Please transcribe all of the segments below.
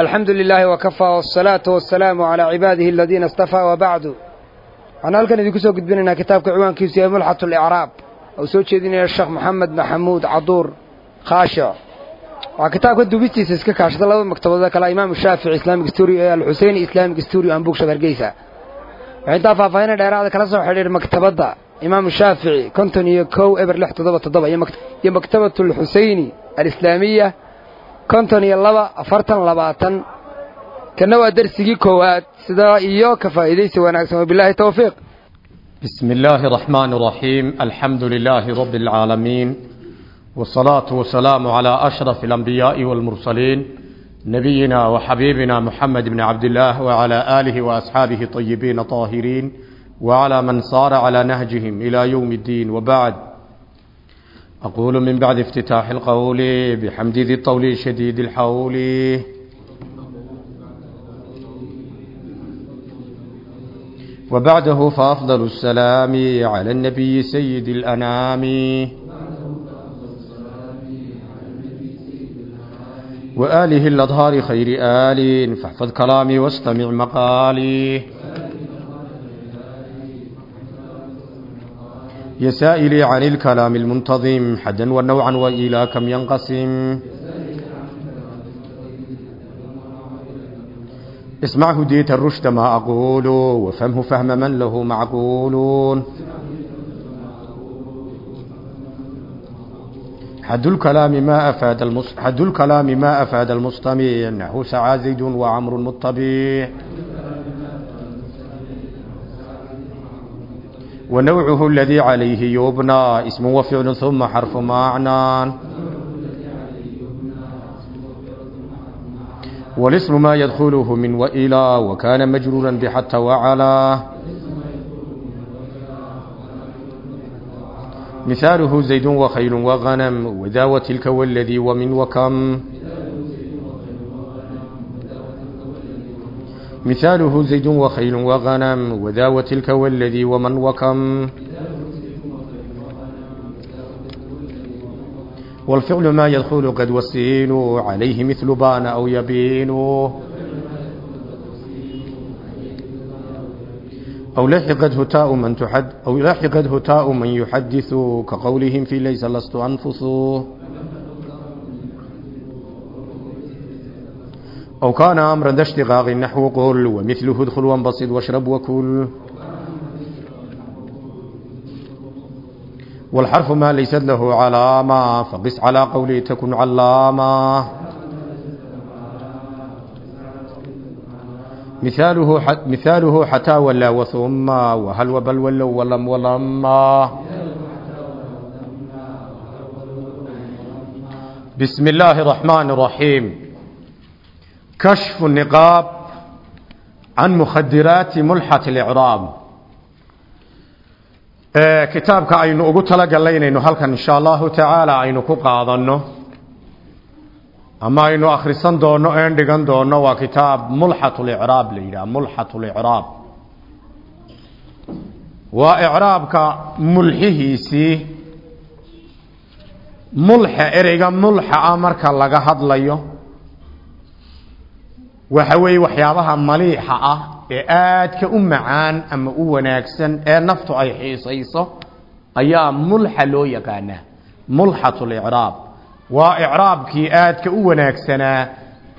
alxamdu lilaahi wakafaa wasalaatu wasalaamu calaa cibaadihi aladiina istafaa wabacdu waxaan halkan idinku soo gudbinaynaa kitaabka ciwaankiisu yahay mulxat alicraab oo soo jeedinaya sheekh maxamed maxamuud caduur khaashic waxaa kitaabka duubistiisa iska kaashada laba maktabadood kale imaamu shaafici islamic story ee alxuseyni islamic story aan buugshab hargeysa waxay intaa faahfaahina dheeraada kala soo xidhiir maktabadda imaamu shaafici konton iyo kow eber lix toddoba toddoba iyo maktabatu alxuseyni alislaamiya konton iyo laba afartan labaatan kana waa dersigii koowaad sidaa iyo ka faa'iidaysi wanaagsan wabilaahi towfiiq بسم الله الرحمن الرحيم الحمد لله رب العالمين والصلاة والسلام على أشرف الأنبياء والمرسلين نبينا وحبيبنا محمد بن عبد الله وعلى آله وأصحابه طيبين طاهرين وعلى من صار على نهجهم إلى يوم الدين وبعد أقول من بعد افتتاح القول بحمد ذي الطول شديد الحول. وبعده فأفضل السلام على النبي سيد الأنام. وآله الأظهار خير آل فاحفظ كلامي واستمع مقالي. يا سائلي عن الكلام المنتظم حدا ونوعا وإلى كم ينقسم. اسمع هديت الرشد ما أقول وفهمه فهم من له معقول حد الكلام ما أفاد المس... حد الكلام ما أفاد المستمع نحو سعى زيد وعمر مطبيع ونوعه الذي عليه يبنى اسم وفعل ثم حرف معنى والاسم ما يدخله من وإلى وكان مجرورا بحتى وعلى مثاله زيد وخيل وغنم وذا وتلك والذي ومن وكم مثاله زيد وخيل وغنم وذا وتلك والذي ومن وكم والفعل ما يدخل قد والسين عليه مثل بان أو يبين أو لحقته تاء من تحد أو لحقته تاء من يحدث كقولهم في ليس لست أنفس أو كان أمرا ذا اشتقاق نحو قل ومثله ادخل وانبسط واشرب وكل والحرف ما ليست له علامة فقس على قوله تكن علامة مثاله حت مثاله حتى ولا وثم وهل وبل ولو ولم ولما بسم الله الرحمن الرحيم كشف النقاب عن مخدرات ملحة الإعراب kitaabka aynu ugu talagallaynayno halkan insha allahu tacaala aynu ku qaadanno ama aynu akhrisan doonno een dhigan doonno waa kitaab mulxat licraab la yidhaha mulxat licraab waa icraabka mulxihiisii mulxa ereyga mulxa ah marka laga hadlayo waxa weeye waxyaabaha maliixa ah ee aadka u macaan ama u wanaagsan ee naftu ay xiisayso ayaa mulxa loo yaqaanaa. Mulxatu licraab waa icraabkii aadka u wanaagsanaa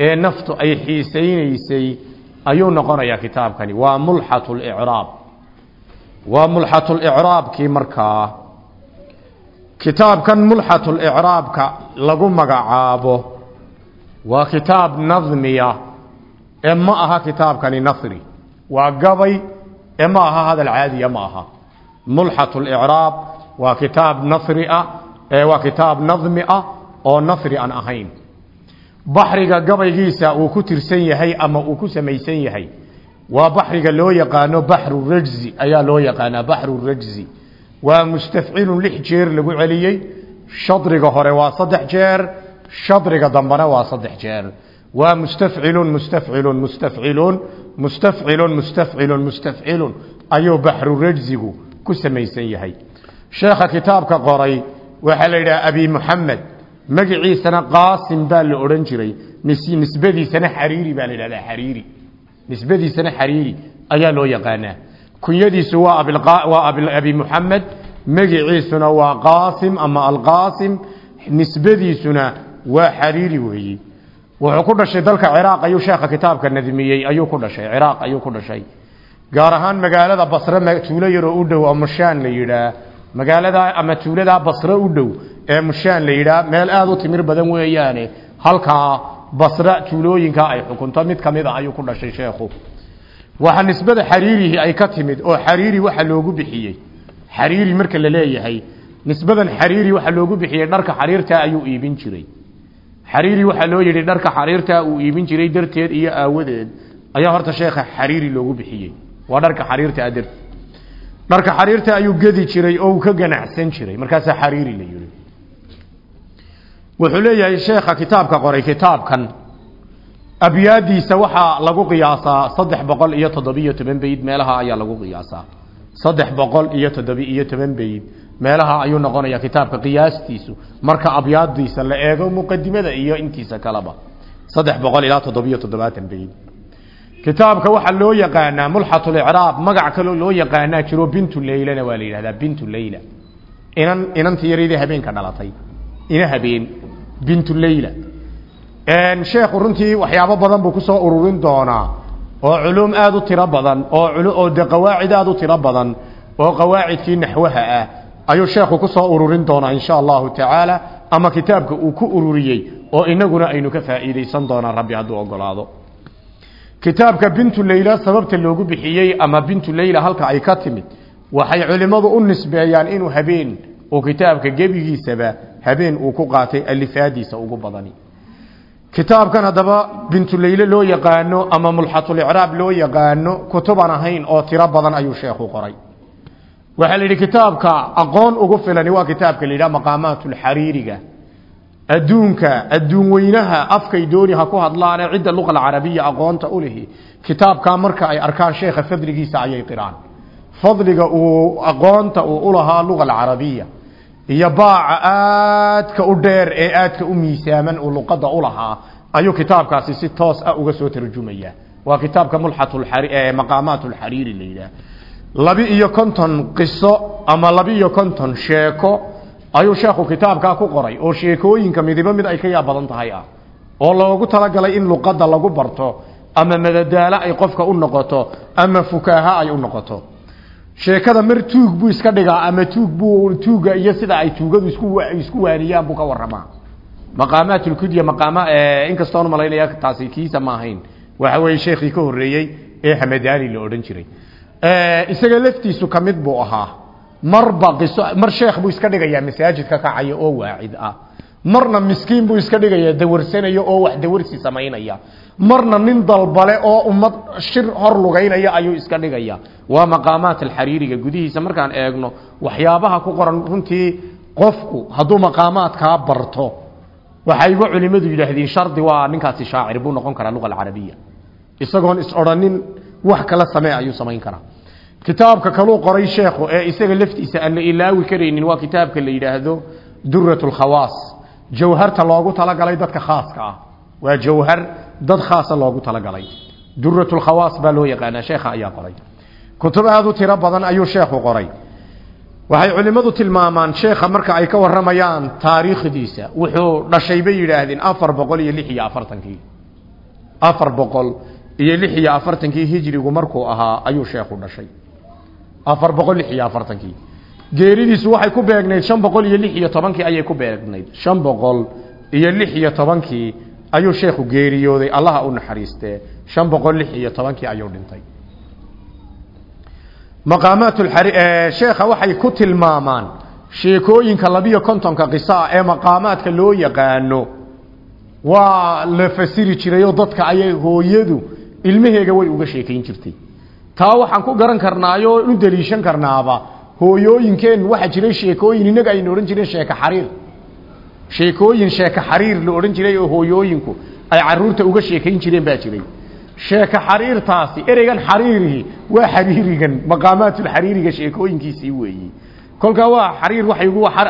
ee naftu ay xiisaynaysay ayuu noqonayaa kitaabkani. Waa mulxatu licraab waa mulxatulicraabkii markaa kitaabkan mulxatulicraabka lagu magacaabo waa kitaab nadmiya ee ma aha kitaabkani nasri. Waa gabay ee ma aha hadal caadiya ma aha. Mulxat licraab waa kitaab nasri ah ee waa kitaab nadmi ah oo nasri aan ahayn. Baxriga gabaygiisa uu ku tirsan yahay ama uu ku samaysan yahay waa baxriga loo yaqaano baxru rajzi ayaa loo yaqaanaa baxru rajzi. Waa mustafcilun lix jeer lagu celiyey shadriga hore waa saddex jeer shadriga dambena waa saddex jeer waa mustafcilun mustafcilun mustafcilun mustafcilun mustafcilun mustafcilun ayuu baxru rajzigu ku samaysan yahay sheekha kitaabka qoray waxaa la yidhaha abi muxamed magaciisana qaasim baa la odhan jiray nisbadiisana xariiri baa la yidhahdaa xariiri nisbadiisana xariiri ayaa loo yaqaanaa kunyadiisu waa waa abi muxamed magiciisuna waa qaasim ama alqaasim nisbadiisuna waa xariiri weeyi wuxuu ku dhashay dalka ciraaq ayuu sheekha kitaabka nadmiyey ayuu ku dhashay. Ciraaq ayuu ku dhashay. Gaar ahaan magaalada basre tuulo yaroo u dhow oo mushaan la yidhaah magaalada ama tuuladaa basre u dhow ee mushaan la yidhaah meel aada u timir badan weeyaane. Halkaa basre tuulooyinkaa ay xukunto mid ka mid a ayuu ku dhashay sheekhu. Waxa nisbada xariirihi ay ka timid oo xariiri waxa loogu bixiyey. Xariiri marka la leeyahay nisbadan xariiri waxa loogu bixiyey dharka xariirta ayuu iibin jiray xariiri waxaa loo yidhi dharka xariirta uu iibin jiray darteed iyo aawadeed ayaa horta sheekha xariiri loogu bixiyey. Waa dharka xariirta dar dharka xariirta ayuu gedi jiray oo uu ka ganacsan jiray. Markaasaa xariiri la yidhi. Wuxuu leeyahay sheekha kitaabka qoray kitaabkan abyaadiisa waxaa lagu qiyaasaa saddex boqol iyo toddobiyo toban beyd. Meelaha ayaa lagu qiyaasaa. Saddex boqol iyo toddoba-iyo toban beyd meelaha ayuu noqonayaa kitaabka qiyaastiisu. Marka abyaadiisa la eego muqadimada iyo intiisa kaleba. Saddex boqol ilaa toddobiyo toddobaatan beyd kitaabka waxaa loo yaqaanaa mulxat licraab magac kaloo loo yaqaanaa jiro bintu leylana waa la yidhahdaa bintu leyla. Inan inantii yaradii habeenka dhalatay. Ina habeen bintu leyla. Sheekhu runtii waxyaabo badan buu ku soo ururin doonaa. Oo culuum aada u tiro badan oo oo de qawaacid aada u tiro badan oo qawaacidkii naxwaha ah ayuu sheekhu ku soo ururin doonaa insha allahu tacaala ama kitaabka uu ku ururiyey oo inaguna aynu ka faa'iidaysan doonaa rabbi hadduu ogolaado kitaabka bintu leyla sababta loogu bixiyey ama bintu leyla halka ay ka timid waxay culimmadu u nisbeeyaan inuu habeen oo kitaabka gebigiisaba habeen uu ku qaatay alifaadiisa ugu badani. Kitaabkan haddaba bintuleyle loo yaqaano ama mulxatulicraab loo yaqaano kutuban ahayn oo tiro badan ayuu sheekhu qoray waxaa la yidhi kitaabka aqoon ugu filani waa kitaabka la yidhaha maqaamaatulxariiriga adduunka adduun weynaha afkay dooni ha ku hadlaane cidda luqa alcarabiya aqoonta u lihi. Kitaabkaa marka ay arkaan sheekha fadligiisa ayay qiraan. Fadliga uu aqoonta uu ulahaa luqa alcarabiya iyo baaca aadka u dheer ee aadka u miisaaman uu luqadda u lahaa ayuu kitaabkaasi si toos ah uga soo tarjumaya waa kitaabka mulxatmaqaamaat lxariiri la yidhaah labi iyo konton qiso ama labi iyo konton sheeko ayuu sheekhu kitaabkaa ku qoray oo sheekooyinka midibo mid ay ka yaab badan tahay ah. Oo loogu talagalay in luqadda lagu barto ama madadaalo ay qofka u noqoto ama fukaaha ay u noqoto. Sheekada mar tuug buu iska dhigaa ama tuug buu tuuga iyo sida ay tuugadu isku isku waaniyaan buu ka waramaa maqaamaat ulkudya maqaama inkastoon malaynaya taasi kiisa ma ahayn. Waxa weeye sheekhii ka horreeyey ee hamadani la odhan jiray isaga laftiisu ka mid buu ahaa. Marba qiso mar sheekh buu iska dhigayaa masaajidka kacaya oo waacid ah. Marna miskiin buu iska dhigayaa dawarsanaya oo wax dawarsi samaynaya. Marna nin dalbale oo ummad shir hor lugaynaya ayuu iska dhigaya waa maqaamaat alxariiriga gudihiisa. Markaan eegno waxyaabaha ku qoran runtii qofku hadduu maqaamaadkaa barto waxayba culimmadu yidhaahdeen shardi waa ninkaasi shaacir buu noqon karaa luqa alcarabiya. Isagoon is odhanin wax kala samee ayuu samayn karaa kitaabka kaluu qoray sheekhu ee isaga laftiisa aan la ilaawi karaynin waa kitaabka la yidhaahdo durat lkhawaas jawharta loogu talagalay dadka khaaska ah. Waa jawhar dad khaasa loogu talagalay. Durat lkhawaas baa loo yaqaanaa sheekha ayaa qoray. Kutub aada u tiro badan ayuu sheekhu qoray. Waxay culimmadu tilmaamaan sheekha marka ay ka waramayaan taariikhdiisa wuxuu dhashay bay yidhaahdeen afar boqol iyo lix iyo afartankii. Afar boqol iyo lix iyo afartankii hijrigu markuu ahaa ayuu sheekhu dhashay afar boqol lix iyo afartankii. Geeridiisu waxay ku beegnayd shan boqol iyo lix iyo tobankii ayay ku beegnayd. Shan boqol iyo lix iyo tobankii ayuu sheekhu geeriyooday allaha u naxariistee shan boqol lix iyo tobankii ayuu dhintay. Maqaamaat sheekha waxay ku tilmaamaan sheekooyinka labiyo kontonka qisaa ee maqaamaadka loo yaqaano. Waa la fasiri jirayoo dadka ayay hooyadu ilmaheega way uga sheekayn jirtay taa waxaan ku garan karnaayoo u daliishan karnaaba. Hooyooyinkeen waxaa jiray sheekooyin innaga aynu odhan jireen sheeko xariir. Sheekooyin sheeko xariir la odhan jiray oo hooyooyinku ay carruurta uga sheekayn jireen baa jiray. Sheeko xariirtaasi ereygan xariirihi waa xariirigan maqaamaatulxariiriga sheekooyinkiisii weeyi. Kolkaa waa xariir waxay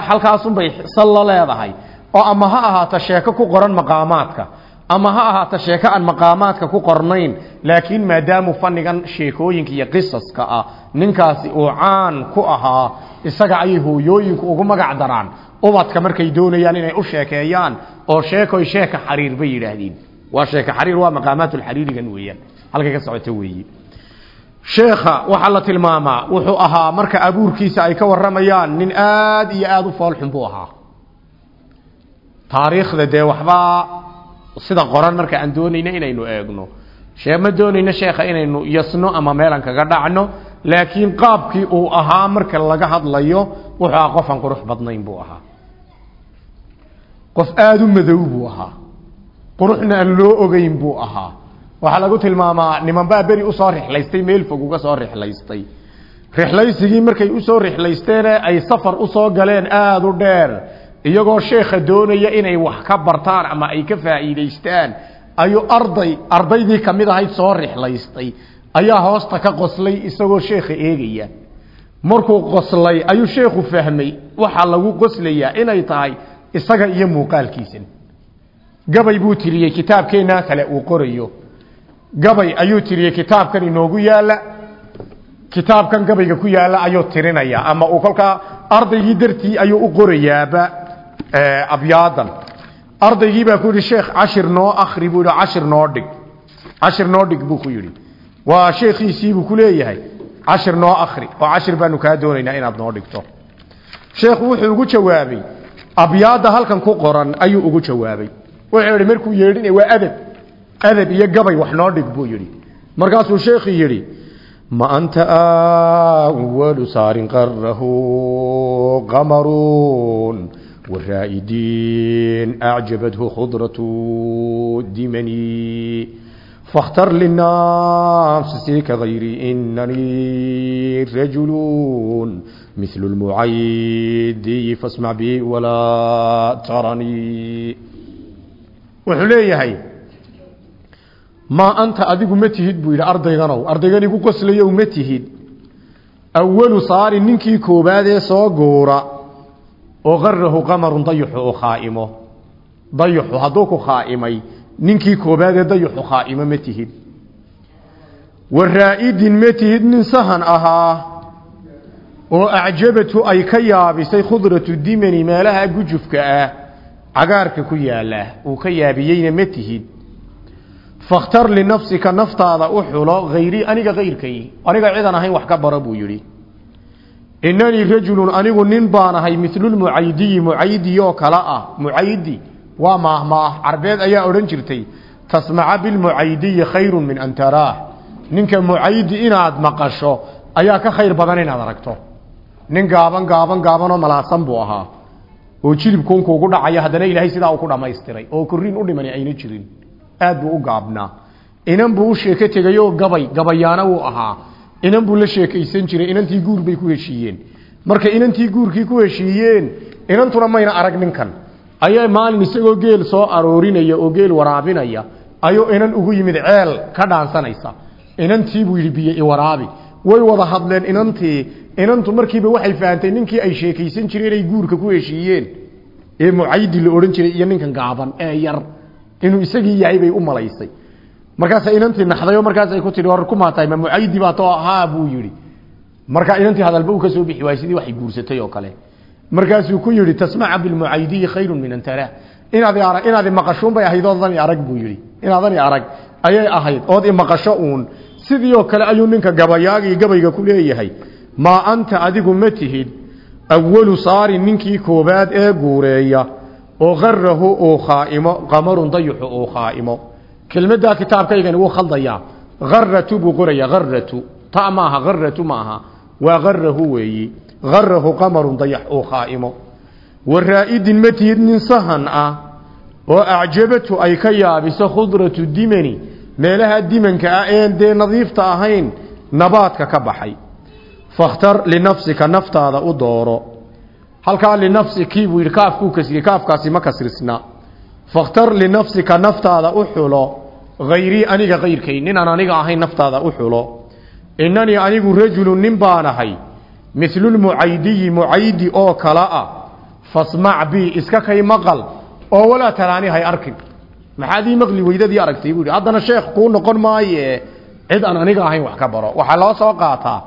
halkaasunbay sallo leedahay oo ama ha ahaato sheeko ku qoran maqaamaadka ama ha ahaato sheeko aan maqaamaadka ku qornayn laakiin maadaamu fannigan sheekooyinka iyo qisaska ah ninkaasi uu caan ku ahaa isaga ayay hooyooyinku ugu magac daraan. Ubadka markay doonayaan inay u sheekeeyaan oo sheekoy sheeka xariir bay yidhaahdeen. Waa sheeka xariir waa maqaamaatulxariirigan weeyaan. Halkay ka socoto weeye sheekha waxaa la tilmaamaa wuxuu ahaa marka abuurkiisa ay ka waramayaan nin aad iyo aada u foolxun buu ahaa. Taariikhda dee waxbaa sida qoran marka aan doonayno inaynu eegno. Shee ma doonayno sheekha inaynu yasno ama meelan kaga dhacno laakiin qaabkii uu ahaa marka laga hadlayo wuxuu ahaa qofaan qurux badnayn buu ahaa. Qof aada u madow buu ahaa. Quruxna aan loo ogeyn buu ahaa. Waxaa lagu tilmaamaa nimanbaa beri u soo rixlaystay meel fog uga soo rixlaystay. Rixlaysigii markay u soo rixlaysteene ay safar u soo galeen aada u dheer iyagoo sheekha doonaya inay wax ka bartaan ama ay ka faa'iidaystaan ayuu arday ardaydii ka mid ahayd soo rixlaystay. Ayaa hoosta ka qoslay isagoo sheekha eegaya. Markuu qoslay ayuu sheekhu fahmay waxaa lagu qoslayaa inay tahay isaga iyo muuqaalkiisan gabay buu tiriyey kitaabkeennaa kale uu qorayo. Gabay ayuu tiriyey kitaabkan inoogu yaalla. Kitaabkan gabayga ku yaalla ayuu tirinaya ama uu kolkaa ardaygii dartii ayuu u qorayaaba abyaadan ardaygii baa ku yidhi sheekh cashir noo akri buu yidhi cashir noo dhig. Cashir noo dhig buu ku yidhi. Waa sheekhiisiibuu ku leeyahay. Cashir noo akri oo cashir baanu kaa doonaynaa inaad noo dhigto. Sheekhu wuxuu ugu jawaabay abyaadda halkan ku qoran ayuu ugu jawaabay. Wuxuu yidhi markuu yeedhin waa adab. Adab iyo gabay wax noo dhig buu waraa'idiin acjabadhu khudratu dimani fakhtar linafsi kagayri inanii rajulun مثل المعيد فاسمع بي ولا ترني wuxuu leeyahay maa anta adigu ma tihid buu yidhi ardayganow ardaygani ku qoslayow ma tihid awalu saari ninkii oo qarahu qamarun dayuxu u khaa'imo. Dayuxu hadduu ku khaa'imay ninkii koobaad ee dayuxu khaa'imo ma tihid. Waraa'idin ma tihid nin sahan ahaa oo acjabatu ay ka yaabisay khudratu dimani meelaha gujufka ah cagaarka ku yaalla uu ka yaabiyeyna ma tihid. Fakhtar linafsika naftaada u xulo hayrii aniga kayrkay aniga cidan ahayn wax ka bara buu yidhi inanii rajulun anigu nin baan ahay milulmucaydiyi mucaydiyoo kale ah. Mucaydi waa maahmaah carbeed ayaa odhan jirtay tasmaca bilmucaydiyi khayrun min an taraah. Ninka mucaydi inaad maqasho ayaa ka khayr badan inaad aragto. Nin gaaban gaaban gaabanoo malaasan buu ahaa. Oo jilibkuunkuugu dhacaya haddana ilaahay sidaa uu ku dhammaystiray. Oo korriin u dhimani ayna jirin. Aad buu u gaabnaa. Inan buu u sheeko tegayoo gabay gabayaana wuu ahaa inan buu la sheekaysan jiray inantii guur bay ku heshiiyeen. Marka inantii guurkii ku heshiiyeen inantuna mayna arag ninkan. Ayaa maalin isagoo geel soo aroorinaya oo geel waraabinaya ayuu inan ugu yimid ceel ka dhaansanaysa. Inantii buu yidhi biyo iwaraabi way wada hadleen inantii. Inantu markiiba waxay fahantay ninkii ay sheekaysan jireen inay guurka ku heshiiyeen. Ee mucaydi la odhan jiray iyo ninkan gaaban ee yar inuu isagii yahay bay u malaysay markaasa inantii naxday oo markaas ay ku tihi hor kumaa tahay ma mucaydi baa too haa buu yidhi. Marka inantii hadalba uu ka soo bixi waayey sidii waxay guursatay oo kale. Markaasuu ku yidhi tasmaca bilmucaydiyi khayrun min an taraa inaad arag inaad imaqashuun bay ahayd oodani arag buu yidhi. Inaadani arag ayay ahayd. Ood imaqasho uun. Sidii oo kale ayuu ninka gabayaagii gabayga ku leeyahay maa anta adigu ma tihid awalu saari ninkii koobaad ee guureeya oo qarahu uu khaaimo qamarun dayuxu uu khaaimo kelmaddaa kitaabkaygani wuu khaldayaa haratu buu qoraya haratu ta maaha haratu maaha. Waa harahu weeyi. Harahu qamarun dayax uu khaaimo. Waraa'idin ma tihid nin sahan ah oo acjabatu ay ka yaabiso khudratu dimani. Meelaha dimanka ah een dee nadiifta ahayn nabaadka ka baxay. Fakhtar linafsika naftaada u dooro. Halkaa linafsikii buu yidhi kaafkaasi ma kasrisna fakhtar linafsika naftaada u xulo. Hayrii aniga kayrkay ninaan aniga ahayn naftaada u xulo. Inanii anigu rajulun nin baan ahay. Midlulmucaydiyi mucaydi oo kala ah. Fasmac bii iska kay maqal. Oo walaa taraani hay arkin. Maxaad ii maqli weydadii aragtay buu yidhi haddana sheekh kuu noqon maaye. Cid aan aniga ahayn wax ka baro. Waxaa loo soo qaataa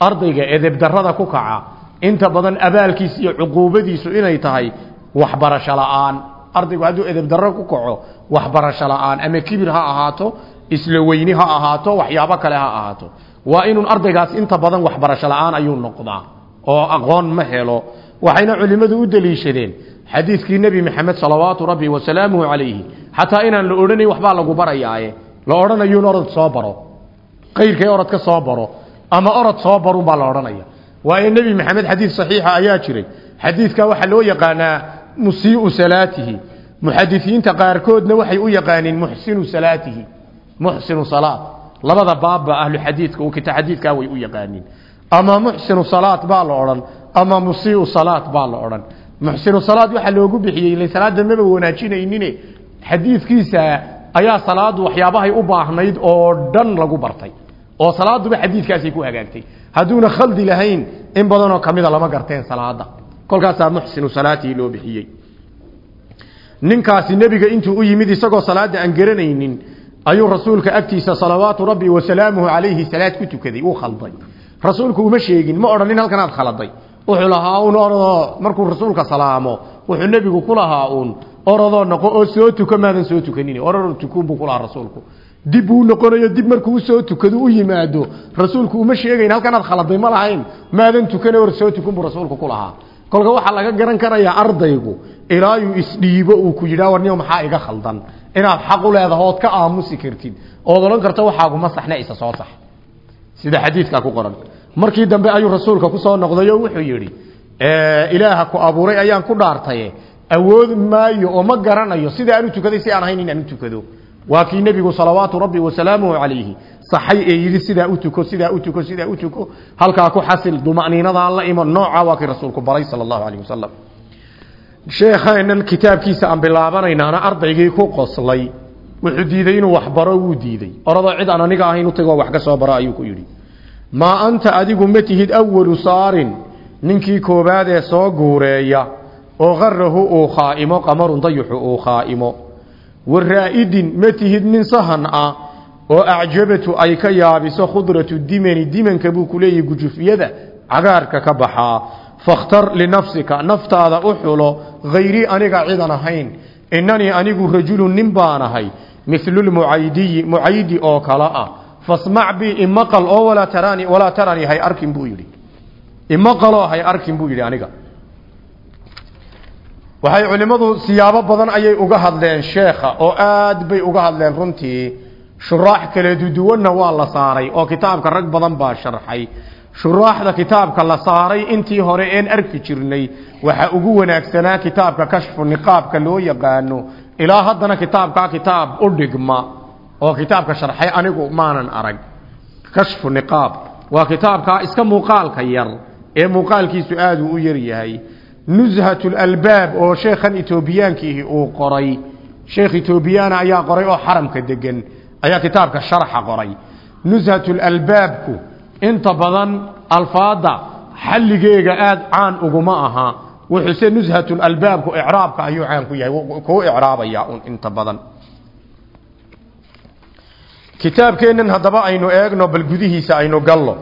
ardayga edebdarrada ku kaca. Inta badan abaalkiis iyo cuquubadiisu inay tahay waxbarasho la'aan ardaygu hadduu edebdarro ku kaco waxbarasho la'aan ama kibir ha ahaato isla weyni ha ahaato waxyaabo kale ha ahaato. Waa inuu ardaygaas inta badan waxbarasho la'aan ayuu noqdaa oo aqoon ma helo. Waxayna culimmadu u daliishadeen xadiidkii nebi maxamed salawaatu rabbi wasalaamuhu calayhi xataa inaan la odhanayn waxbaa lagu barayaaye. La odhanayuun orod soo baro. Qayrkay orod ka soo baro ama orod soo barunbaa la odhanaya. Waayo nebi maxamed xadiid saxiixa ayaa jiray. Xadiidkaa waxaa loo yaqaanaa musii'u salaatihi. Muxadisiinta qaarkoodna waxay u yaqaaniin muxsinu salaatihi. Muxsinu salaat. Labada baabba ahlu xadiidka uu kita xadiidkaa way u yaqaaniin. Ama muxsinu salaat baa la odhan ama musii'u salaat baa la odhan. Muxsinu salaad waxaa loogu bixiyey ila salaada maba wanaajinaynine xadiidkiisa ayaa salaadu waxyaabahay u baahnayd oo dhan lagu bartay. Oo salaaduba xadiidkaasay ku hagaagtay. Hadduuna khaldi lahayn kolkaasaa muxsinu salaatii loo bixiyey. Ninkaasi nebiga intuu u yimid isagoo salaada aan garanaynin ayuu rasuulka agtiisa salawaatu rabbi wasalaamuhu calayhi salaad ku tukaday uu khalday. Rasuulku uma sheegin ma odhanin halkanaad khaladay wuxuu lahaa uun orodoo markuu rasuulka salaamo wuxuu nebigu ku lahaa uun orodoo noqo oo soo tuka maadan soo tukanin. Ororo tukuun buu ku lahaa rasuulku. Dib buu noqonayo dib markuu u soo tukado u yimaado rasuulku uma sheegayn halkanaad khaladay ma lahayn maadan tukane or soo tukun buu rasuulku ku lahaa kolka waxaa laga garan karayaa ardaygu ilaayuu isdhiibo uu ku yidhaa warniyo maxaa iga khaldan? Inaad xaq u leedaho ood ka aamusi kartid. Ood odhan karto waxaaguma saxna isa soo sax. Sida xadiidkaa ku qoran. Markii dambe ayuu rasuulka ku soo noqday oo wuxuu yidhi ilaaha ku abuuray ayaan ku dhaartaye. Awood maayo oo ma garanayo. Sida aan u tukaday si aan ahayn in aan u tukado. Waa kii nebigu salawaatu rabbi wasalaamuhu calayhi saxay ee yidhi sidaa u tuko sidaa u tuko sidaa u tuko. Halkaa ku xasil duma'niinadaan la imo nooca waa kii rasuulku baray sala allahu calayh wasalam sheekheenan kitaabkiisa aan bilaabanaynaana ardaygii ku qoslay wuxuu diiday inuu wax wuu diiday. Oradoo cid aan aniga ahayn u tagoo wax ka soo baro ayuu ku yidhi. Maa anta adigu ma tihid awalu saarin ninkii koowaad ee soo guureeya oo qarahu uu khaa'imo qamarun dayuxu uu khaa'imo. Waraa'idin ma tihid nin sahan ah oo acjabatu ay ka yaabiso khudratu dimani dimanka buu ku leeyahy gujufyada cagaarka ka baxaa fakhtar linafsika naftaada u xulo hayrii aniga cidan ahayn. Inanii anigu rajulun nin baanahay milulmucaydiyi mucaydi oo kale ah. Fasmac bi imaqal oo walaa taraani walaa taranii hay arkin buu yidhi. Imaqaloo hay arkin buu yidhi aniga. Waxay culimmadu siyaabo badan ayay uga hadleen sheekha oo aad bay uga hadleen runtii shuraax kala duduwanna waa la saaray oo kitaabka rag badan baa sharxay. Shuraaxda kitaabka la saaray intii hore een arki jirnay waxa ugu wanaagsanaa kitaabka kashfu niqaabka loo yaqaano. Ilaa haddana kitaabkaa kitaab u dhigma oo kitaabka sharxay anigu maanan arag. Kashfu niqaab waa kitaabkaa iska muuqaalka yar ee muuqaalkiisu aad u yar yahay. Nuzhat lalbaab oo sheekhan etoobiyaankiihi uu qoray. Sheekh etoobiyaana ayaa qoray oo xaramka degan ayaa kitaabka sharxa qoray. Nuzhat lalbaabku inta badan alfaada xalligeega aada caan uguma aha. Wuxuuse nuzhat lalbaabku icraabka ayuu caan ku yahay. Kuu icraabaya un inta badan. Kitaabkeennan haddaba aynu eegno bal gudihiisa aynu gallo.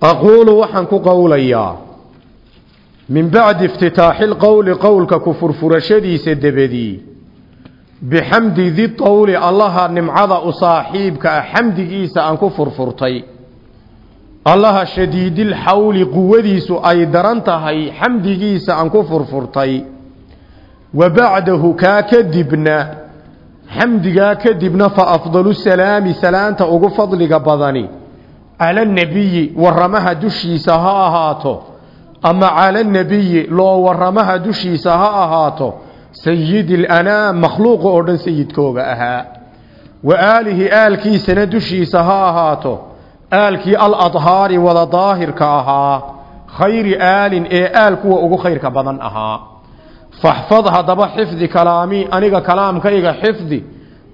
Aquulu waxaan ku qowlayaa min bacdi iftitaaxi lqowli qowlka ku furfurashadiisa debedii bixamdi di qowli allaha nimcada u saaxiibka ah xamdigiisa aan ku furfurtay. Allaha shadiidilxawli quwadiisu ay daran tahay xamdigiisa aan ku furfurtay. Wa bacdahu kaa kadibna xamdigaa kadibna fa afdalu salaami salaanta ugu fadliga badani. Cala nebiyi waramaha dushiisa ha ahaato. Ama cala nebiyi loo waramaha dushiisa ha ahaato sayidi lanaam makhluuqa oo dhan sayidkooga ahaa. Wa aalihi aalkiisana dushiisa ha ahaato. Aalkii aladhaari wada daahirka ahaa. Khayri aalin ee aal kuwa ugu khayrka badan ahaa. Faxfad haddaba xifdi kalaamii aniga kalaamkayga xifdi.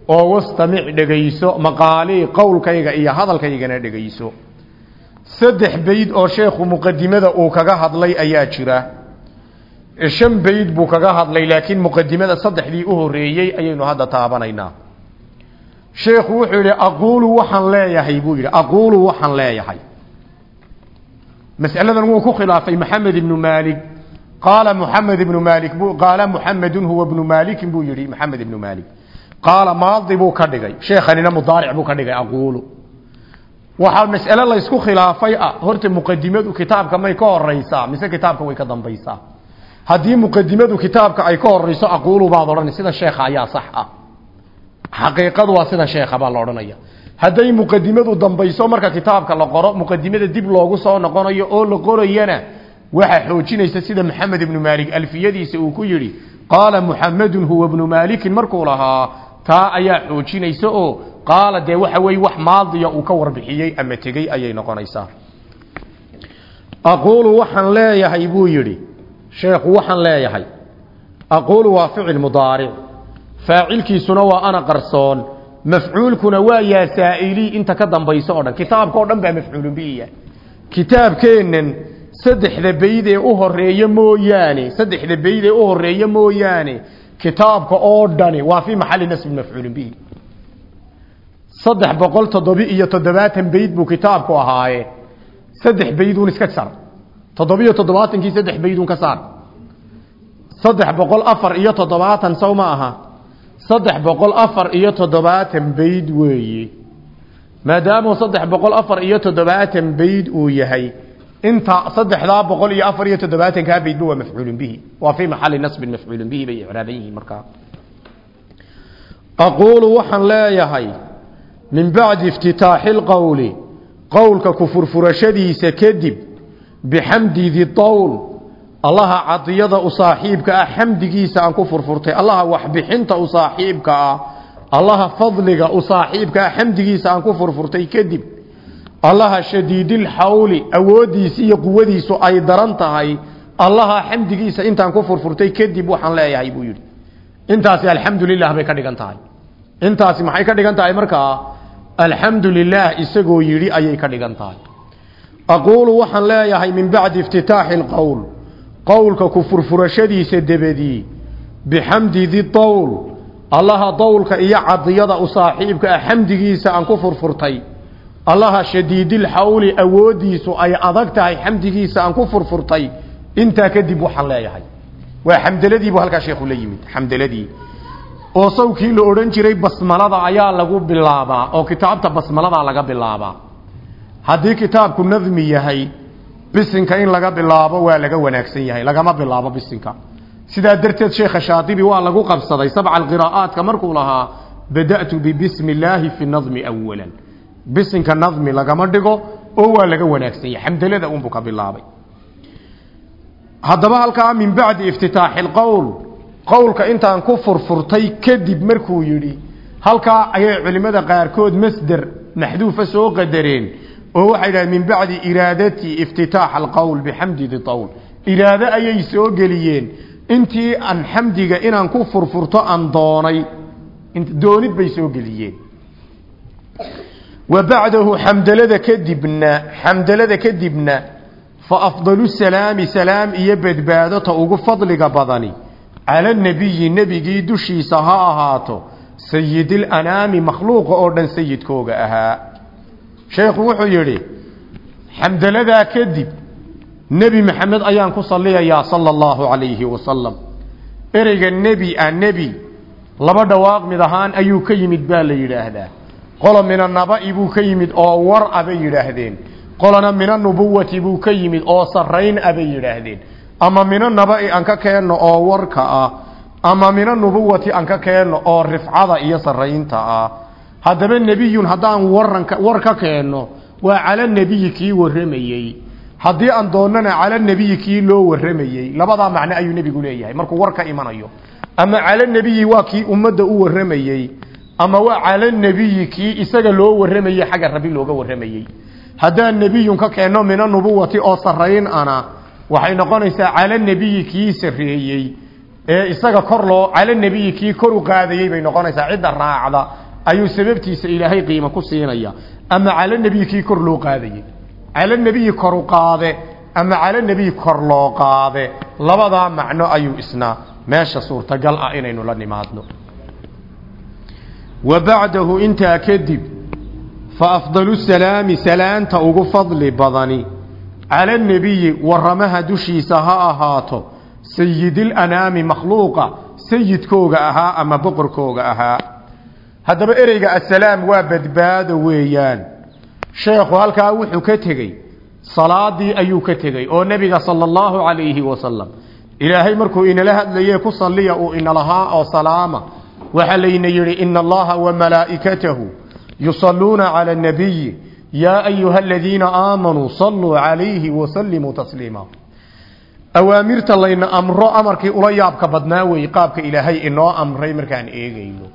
Oo wastamic dhegayso maqaalii qowlkayga iyo hadalkaygana dhegayso. Saddex bayd oo sheekhu muqadimada uu kaga hadlay ayaa jira shan bayd buu kaga hadlay laakiin muqadimada saddexdii u horeeyey ayaynu hadda taabanaynaa. Sheekhu wuxuu yidhi aquulu waxaan leeyahay buu yidhi aquulu waxaan leeyahay. Mas'aladan wuu ku khilaafay maxamed ibnu maalik. Qaala muxamed ibnu maalik bu qaala muxamedun huwa ibnu maalikin buu yidhi maxamed ibnu maalik. Qaala maadi buu ka dhigay sheekhanina mudaaric buu ka dhigay aquulu waxaa mas'ale laysku khilaafay ah horta muqadimadu kitaabka may ka horeysaa mise kitaabka way ka dambaysaa haddii muqadimadu kitaabka ay ka horeyso aquulu baad odhan sida sheekha ayaa sax ah. Xaqiiqadu waa sida sheekha baa la odhanaya. Hadday dambayso marka kitaabka la qoro muqadimada dib loogu soo noqonayo oo la qorayana waxaa xoojinaysa sida maxamed ibnu maalik alfiyadiisa uu ku yidhi qaala muxamedun huwa ibnu maalikin markuu lahaa taa ayaa xoojinaysa oo qaala dee waxa weeye wax maadiya uu ka warbixiyey ama tegey ayay noqonaysaa. Aquulu waxaan leeyahay buu yidhi sheekhu waxaan leeyahay. Aquulu waa ficil mudaaric. Faacilkiisuna waa ana qarsoon. Mafcuulkuna waa yaa saa'ili inta ka dambayso oo dhan. Kitaabka oo dhan baa mafcuulun bihiya kitaabkeennan saddexda bayd ee u horreeya mooyaane saddexda bayd ee u horreeya mooyaane kitaabka oo dhani waa fii maxalli nasbin mafcuulin bihi saddex boqol toddobi iyo toddobaatan bayd buu kitaabku ahaaye. Saddex bayduun iska sar toddobiyo toddobaatankii saddex bayduun ka saar. Saddex boqol afar iyo toddobaatan sow ma aha. Saddex boqol afar iyo toddobaatan bayd weeye maadaamuu saddex boqol afar iyo toddobaatan bayd uu yahay inta saddexdaa boqol iyo afar iyo toddobaatankaa baydba waa mafcuulun bihi. Waa fii maxali nasbin mafcuulun bihi bay icraaban yihiin markaa aquulu waxaan leeyahay min bacdi iftitaaxi lqowli qowlka ku furfurashadiisa kadib bixamdi didowl allaha cadiyada u saaxiibka ah xamdigiisa aan ku furfurtay. Allaha waxbixinta u saaxiibka ah. Allaha fadliga u saaxiibka ah xamdigiisa aan ku furfurtay kadib. Allaha shadiidilxawli awooddiisi iyo quwadiisu ay daran tahay. Allaha xamdigiisa intaan ku furfurtay kadib waxaan leeyahay buu yidhi. Intaasi alxamdu lilah bay ka dhigan tahay. Intaasi maxay ka dhigan tahay markaa? Alxamdu lilah isagoo yidhi ayay ka dhigan tahay aquulu waxaan leeyahay min bacdi iftitaaxi lqowl qowlka ku furfurashadiisa debedii bixamdi didowl allaha dowlka iyo cadiyada u saaxiibka ah xamdigiisa aan ku furfurtay allaha shadiidilxawli awooddiisu ay adag tahay xamdigiisa aan ku furfurtay intaa kadib waxaan leeyahay waa xamdaladiibu halkaa sheekhu la yimid xamdaladii oo sawkii la odhan jiray basmalada ayaa lagu bilaabaa oo kitaabta basmaladaa laga bilaabaa haddii kitaabku nadmi yahay bisinka in laga bilaabo waa laga wanaagsan yahay lagama bilaabo bisinka. Sidaa darteed sheekha shaadibi waa lagu qabsaday sabca alqiraa'aatka markuu lahaa bada'tu bibismi illaahi fi nadmi awalan bisinka nadmi lagama dhigo oo waa laga wanaagsan yahay. Xamdalada unbuu ka bilaabay. Haddaba halkaa min bacdi iftitaaxi lqowl qowlka intaan ku furfurtay kadib markuu yidhi halkaa ayay culimmada qaarkood masder maxduufa soo qadareen oo waxay dhahdeen min bacdi iraadati iftitaax alqowl bixamdi diawl iraado ayay soo geliyeen. Intii aan xamdiga inaan ku furfurto aan doonay doonid bay soo geliyeen. Wa bacdahu xamdalada kadibna xamdalada kadibna fa afdalu salaami salaam iyo badbaado ta ugu fadliga badani. Cala nebiyi nebigii dushiisa ha ahaato sayidilanaami makhluuqa oo dhan sayidkooga ahaa sheekhu wuxuu yidhi xamdaladaa kadib nebi maxamed ayaan ku salliyayaa sala allahu calayhi wasalam ereyga nebi a nebi laba dhawaaq mid ahaan ayuu ka yimid baa la yidhaahdaa. Qola mina naba'i buu ka yimid oo war a bay yidhaahdeen. Qolana mina nubuwati buu ka yimid oo sarrayn a bay yidhaahdeen. Ama mina naba'i aan ka keenno oo warka ah ama mina nubuwati aan ka keenno oo rifcada iyo sarraynta ah haddaba nebiyun haddaan waranka war ka keenno waa cala nebiyi kii warramayey. Haddii aan doonnana cala nebiyi kii loo warramayey labadaa macno ayuu nebigu leeyahay markuu war ka imanayo. Ama cala nebiyi waa kii ummadda u warramayey ama waa cala nebiyi kii isaga loo warramayey xagga rabbi looga warramayey. Haddaan nebiyun ka keenno mina nubuwati oo sarrayn ana waxay noqonaysaa cala nebiyi kii sarreeyey. Ee isaga kor loo cala nebiyi kii kor u qaadayey bay noqonaysaa cidda raacda ayuu sababtiisa ilaahay qiimo ku siinaya. Ama cala nebiyi kii kor loo qaadayey cala nebiyi koru qaade ama cala nebiyi kor loo qaade? Labadaa macno ayuu isna meesha suurtagal ah inaynu la nimaadno. Wa bacdahu intaa kadib fa afdalu salaami salaanta ugu fadli badani cala nebiyi waramaha dushiisa ha ahaato sayidilanaami makhluuqa sayidkooga ahaa ama boqorkooga ahaa haddaba ereyga assalaam waa badbaado weeyaan. Sheekhu halkaa wuxuu ka tegey salaadii ayuu ka tegey oo nebiga sala allahu calayhi wasalam ilaahay markuu inala hadlaye ku salliya uu inalahaa oo salaama. Waxaa layna yidhi ina allaha wa malaa'ikatahu yusalluuna cala annabiyi yaa ayuha aladiina aamanuu salluu calayhi wasallimuu tasliima. Awaamirta layna amro amarkii ula yaabka badnaa weeye qaabka ilaahay inoo amray markaan eegayno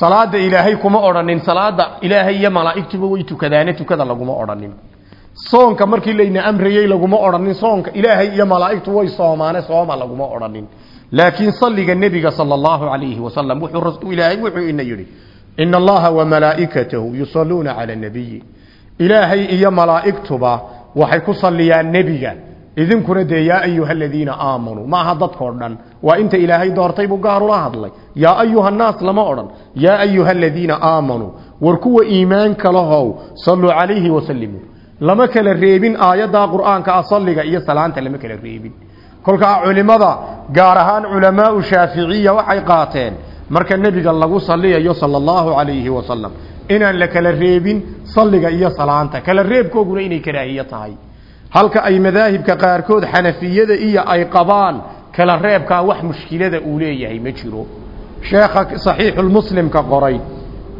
salaada ilaahay kuma odhanin salaada ilaahay iyo malaa'igtuba way tukadaane tukada laguma odhanin soonka markii layna amrayey laguma odhanin soonka ilaahay iyo malaa'igtu way soomaane sooma laguma odhanin laakiin salliga nebiga sala allahu calayhi wasalam wuxuu ilaahay wuxuu ina yidhi ina allaha wa malaa'ikatahu yusalluuna cala nabiyi ilaahay iyo malaa'igtuba waxay ku salliyaan nebiga idinkuna dee yaa ayuha aladiina aamanuu maaha dadkao dhan? Waa inta ilaahay doortay buu gaar ula hadlay. Yaa ayuha nnaas lama odhan. Yaa ayuha aladiina aamanuu war kuwa iimaanka lahow salluu calayhi wasallimuu lama kala reebin aayaddaa qur'aanka ah salliga iyo salaanta lama kala reebin. Kolkaa culimada gaar ahaan culamaau shaaficiya waxay qaateen marka nebiga lagu salliyayo sala allahu calayhi wasalam inaan la kala reebin salliga iyo salaanta. Kala reebkooguna inay karaahiye tahay halka ay madaahibka qaarkood xanafiyada iyo ay qabaan kala reebkaa wax mushkilada uu leeyahay ma jiro. Sheekha saxiixulmuslimka qoray.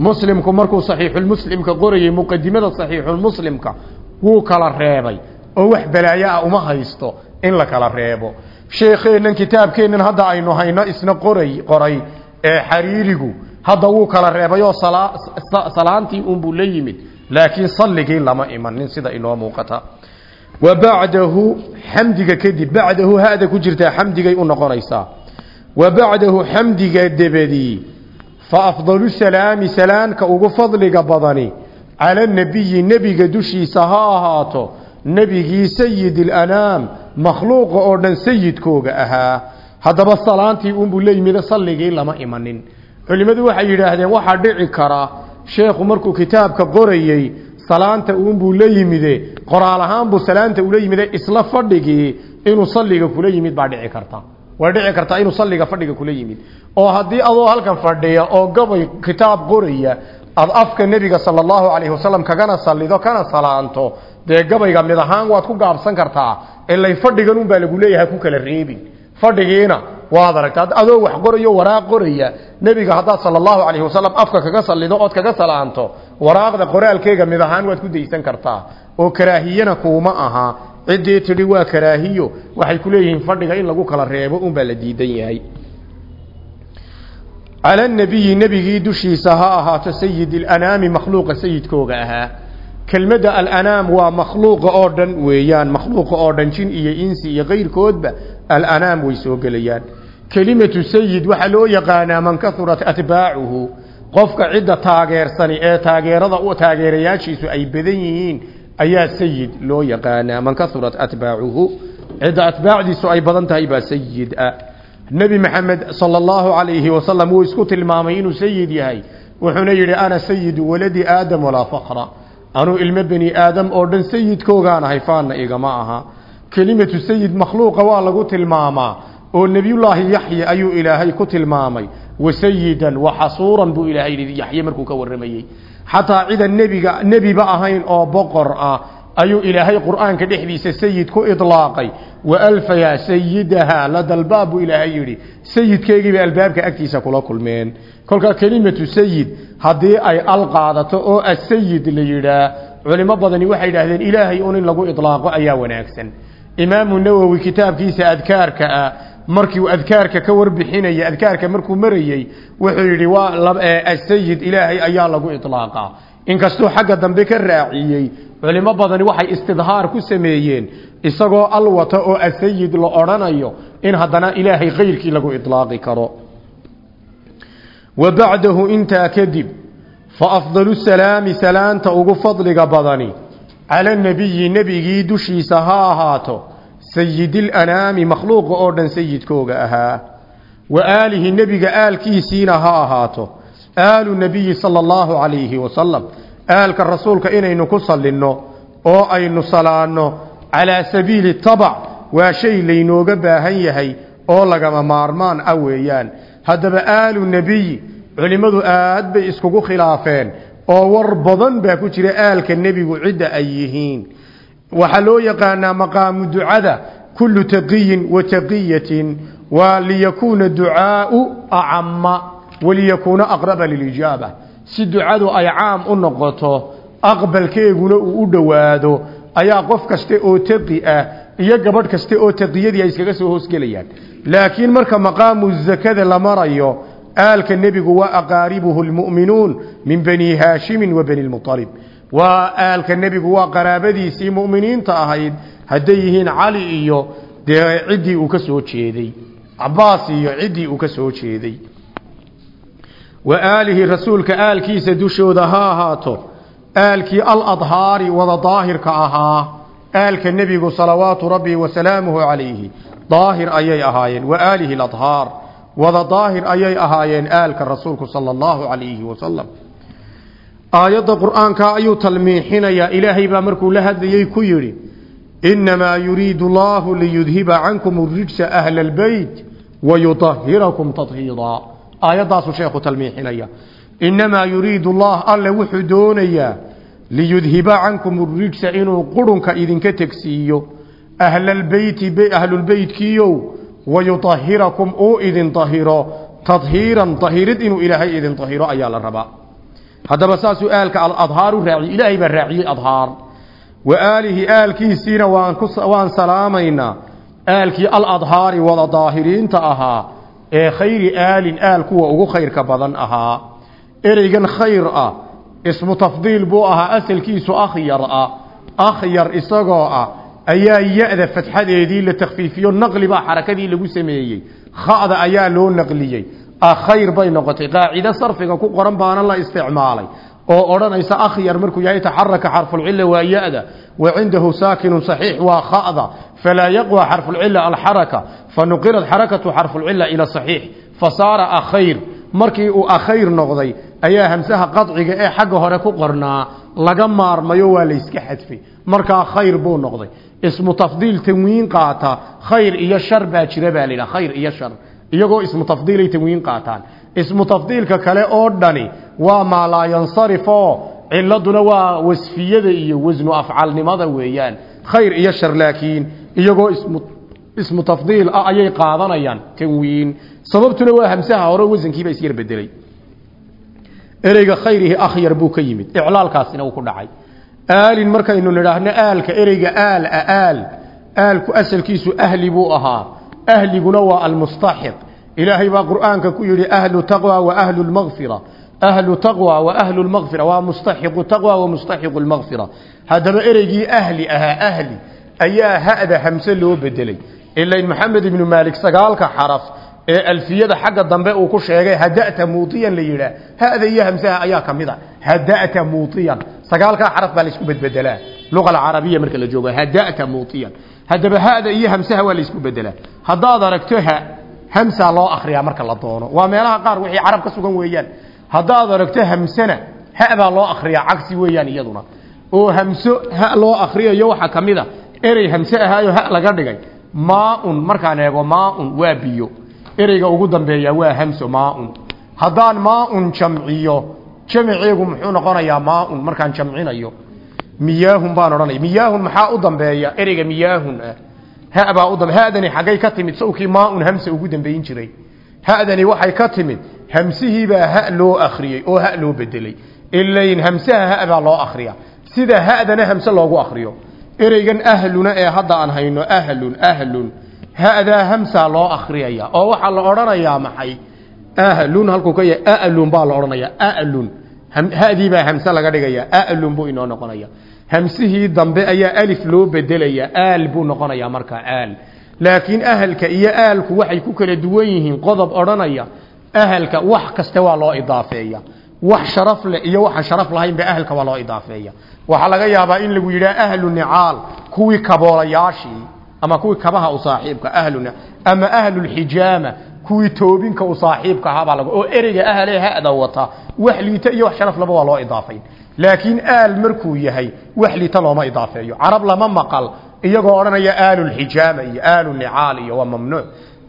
Muslimku markuu saxiixulmuslimka qorayay muqadimada saxiixulmuslimka wuu kala reebay. Oo wax balaayo ah uma haysto in la kala reebo. Sheekheennan kitaabkeennan hadda aynu hayno isna qoray qoray ee xariirigu hadda wuu kala reebay oo salaantii unbuu la yimid laakiin salligii lama imanin sida inoo muuqata wa bacdahu xamdiga kadib bacdahu hada ku jirtaa xamdigay u noqonaysaa. Wa bacdahu xamdiga debedii fa afdalu salaami salaamka ugu fadliga badani cala nebiyi nebiga dushiisa ha ahaato nebigii sayid alanaam makhluuqa oo dhan sayidkooga ahaa. Haddaba salaantii unbuu la yimida salligii lama imanin. Culimmadu waxay yidhaahdeen waxaa dhici kara salaanta uunbuu la yimide qoraal ahaan buu salaanta ula yimide isla fadhigii inuu salliga kula yimid baa dhici karta. Way dhici kartaa inuu salliga fadhiga kula yimid. Oo haddii adoo halkan fadhiya oo gabay kitaab qoraya aad afka nebiga sala allahu calayhi wasalam kagana sallido kana salaanto dee gabayga mid ahaan waad ku gaabsan kartaa ilay fadhigan unbaa lagu leeyahay ku kala reebin. Fadhigiina waad aragta adoo wax qorayo waraaq qoraya nebiga haddaad sala allahu calayhi wasalam afka kaga sallido ood kaga salaanto waraaqda qoraalkeega mid ahaan waad ku daysan kartaa oo karaahiyana kuuma aha. Ciddii tidhi waa karaahiyo. Waxay ku leeyihiin fadhiga in lagu kala reebo unbaa la diidan yahay. Cala nabiyi nebigii dushiisa ha ahaato sayid alanaami makhluuqa sayidkooga ahaa. Kelmadda alanaam waa makhluuqa oo dhan weeyaan makhluuqa oo dhan jin iyo insi iyo kayrkoodba alanaam way soo gelayaan. Kelimatu sayid waxaa loo yaqaanaa man kahurat atbaacuhu qofka cidda taageersani ee taageerada u taageerayaashiisu ay badan yihiin ayaa sayid loo yaqaanaa. Man kahurat atbaacuhu cidda atbaacdiisu ay badan tahay baa sayid ah nebi maxamed sala allahu calayhi wasalam wuu isku tilmaamay inuu sayid yahay. Wuxuuna yidhi ana sayidu waladi aadam walaa fakra anuu ilmo beni aadam oo dhan sayidkoogaan ahay faanna igama aha. Kelimatu sayid makhluuqa waa lagu tilmaamaa. Oo nebiyullaahi yaxya ayuu ilaahay ku tilmaamay wasayidan waxasuuran buu ilaahay yidhi yaxye markuu ka warramayey xataa cidan nebiga nebiba ahayn oo boqor ah ayuu ilaahay qur'aanka dhexdiisa sayid ku idlaaqay. Wa alfayaa sayidaha la dalbaab buu ilaahay yidhi. Sayidkeegiiba albaabka agtiisa kula kulmeen. Kolkaa kelimatu sayid haddii ay al qaadato oo asayid la yidhaa culimo badani waxay yidhaahdeen ilaahay un in lagu idlaaqo ayaa wanaagsan. Imaamu nawowi kitaabkiisa adkaarka ah markiiu adkaarka ka warbixinaya adkaarka markuu marayey wuxuu yidhi waa asayid ilaahay ayaa lagu idlaaqaa inkastuu xagga dambe ka raaciyey culimo badani waxay istidhaar ku sameeyeen isagoo alwata oo asayid la odhanayo in haddana ilaahay kayrkii lagu idlaaqi karo. Wa bacdahu intaa kadib fa afdalu salaami salaanta ugu fadliga badani cala nebiyi nebigii dushiisa ha ahaato sayidilanaami makhluuqa oo dhan sayidkooga ahaa. Wa aalihi nebiga aalkiisiina ha ahaato. Aalu nebiyi sala allahu calayhi wasalam aalka rasuulka inaynu ku sallinno oo aynu salaanno calaa sabiili tabac waa shay laynooga baahan yahay oo lagama maarmaan ah weeyaan. Haddaba aalu nebiyi culimmadu aad bay iskugu khilaafeen oo war badan baa ku jira aalka nebigu cidda ay yihiin waxaa loo yaqaanaa maqaamu ducada kullu taqiyin wa taqiyatin waa liyakuuna ducaau acama waliyakuuna aqraba lilijaaba. Si ducadu ay caam u noqoto aqbalkeeguna uu u dhowaado ayaa qof kaste oo taqi ah iyo gabadh kaste oo taqiyadii ay iskaga soo hoosgelayaan laakiin marka maqaamu zakada la marayo aalka nebigu waa aqaaribuhu lmu'minuun min bani haashimin wa bani waa aalka nebigu waa qaraabadiisii mu'miniinta ahayd hadday yihiin cali iyo dee ciddii uu ka soo jeeday cabaas iyo ciddii uu ka soo jeeday. Wa aalihi rasuulka aalkiisa dushooda ha ahaato aalkii aladhaari wada daahirka ahaa aalka nebigu salawaatu rabbi wasalaamuhu calayhi daahir ayay ahaayeen. Wa aalihi aladhaar wada daahir ayay ahaayeen aalka rasuulku sala allahu calayhi wasalam aayadda qur'aanka ayuu talmiixinayaa. Ilaahay baa markuu la hadlayey ku yidhi innamaa yuriidu allahu liyudhiba cankum rijsa ahla albeyt wayutahirakum tadhiiraa aayaddaasuu sheekhu talmiixinaya innamaa yuriidu allah alle wuxuu doonayaa liyudhiba cankum rijsa inuu qurunka idinka tegsiiyo. Ahlalbeyti ahlulbeytkiiow wayutahirakum uu idin dahiro tadhiiran dahirid inuu ilaahay idin dahiro ayaa la rabaa haddaba saasuu aalka aladhaar u raaciyey ilaahay baa raaciyey adhaar. Wa aalihi aalkiisiina waan ku waan salaamaynaa. Aalkii aladhaari wada daahiriinta ahaa ee khayri aalin aal kuwa ugu khayrka badan ahaa. Ereygan khayr ah ismu tafdiil buu ahaa asalkiisu akhyar ah. Akhyar isagoo ah ayaa ya-da fatxadeedii la takfiifiyo naqli baa xarakadii lagu sameeyey. Khada ayaa loo naqliyey khayr bay noqotay. Qaacido sarfiga ku qoran baana la isticmaalay oo odhanaysa akhyar markuu yahay taxaraka xarfulcila waa ya-da wa cindahu saakinu saxiix waa khada falaa yaqwa xarfulcila alxaraka fanuqirat xarakatu xarfulcila ila saxiix fasaara akhayr markii uu akhayr noqday ayaa hamsaha qadciga ee xagga hore ku qornaa laga maarmayo waa la iska xadfay. Markaa khayr buu noqday. Ismu tafdiil tanwiin qaata khayr iyo shar baa jira baa la khayr iyo shar iyagoo ismu tafdiilay tanwiin qaataan. Ismu tafdiilka kale oo dhani waa maa laa yansarif oo ciladuna waa wasfiyada iyo wasnu afcalnimada weeyaan. Khayr iyo shar laakiin iyagoo ismu ismu tafdiil ah ayay qaadanayaan tanwiin sababtuna waa hamsaha hore wasankiiba isyar bedelay ereyga khayrihi akhyar buu ka yimid. Iclaalkaasina uu ku dhacay. Aalin markaynu nidhaahno aalka ereyga aal aal aalku asalkiisu ahli buu ahaa ahliguna waa almustaxiq ilaahay baa qur'aanka ku yidhi ahlu taqwa wa ahlu lmaqfira ahlu taqwa wa ahlu lmaqfira waa mustaxiqu taqwa wa mustaxiqu lmaqfira haddaba ereygii ahli ahaa ahli ayaa ha'da hamse loo bedelay ilain maxamed ibnu maalik sagaalka xaraf ee alfiyada xagga dambe uu ku sheegay hada'ta muutiyan la yidhaah ha'da iyo hamsaha ayaa ka mid a hada'ta baa la isku bedbedelaa luqa alcarabiya marka la joogo hada'ta muutiyan haddaba ha'da iyo hamsaha waa la isku bedelaa haddaad aragto ha hamsaa loo akriyaa marka la doono waa meelaha qaar wixii carab ka sugan weeyaan haddaad aragto hamsana ha baa loo akriyaa cagsi weeyaan iyaduna oo hamso ha loo akriyayo waxaa ka mid a erey hamse ahaayo ha laga dhigay maaun markaan eego maaun waa biyo ereyga ugu dambeeya waa hamso maaun haddaan maaun jamciyo jamaceegu muxuu noqonayaa maaun markaan jamcinayo miyaahun baan odhanaya. Miyaahun maxaa u dambeeya? Ereyga miyaahun ah. Ha baa u dambe hadani xaggay ka timid sawkii maaun hamsa ugu dambeyn jiray. Hadani waxay ka timid hamsihiibaa ha loo akhriyey oo ha loo bedelay ilayn hamsaha ha baa loo akhriya sida hadana hamse loogu akhriyo. Ereygan ahluna ee hadda aan hayno ahlun ahlun. Hadaa hamsaa loo akhriyaya. Oo waxaa la odhanayaa maxay? Ahlun halkuu ka yahay alun baa la odhanaya alun haddii baa hamse laga dhigaya alun buu inoo noqonaya. Hamsihii dambe ayaa alif loo bedelaya aal buu noqonaya markaa aal. Laakiin ahalka iyo aalku waxay ku kala duwan yihiin qodob odhanaya ahalka wax kaste waa loo idaafeeya. Wax sharaf leh iyo waxaan sharaf lahaynba ahalka waa loo idaafeeya. Waxaa laga yaabaa in lagu yidhaha ahlu nicaal kuwii kaboolayaashii ama kuwii kabaha u saaxiibka ahluna ama ahlulxijaama kuwii toobinka u saaxiibka ahaabaa lag oo ereyga ahlee hada wata wax liita iyo wax sharaf laba waa loo idaafayn. Laakiin aal markuu yahay wax liita looma idaafeeyo. Carab lama maqal iyagoo odhanaya aalulxijaama iyo aalulicaal iyo waa mamnuuc.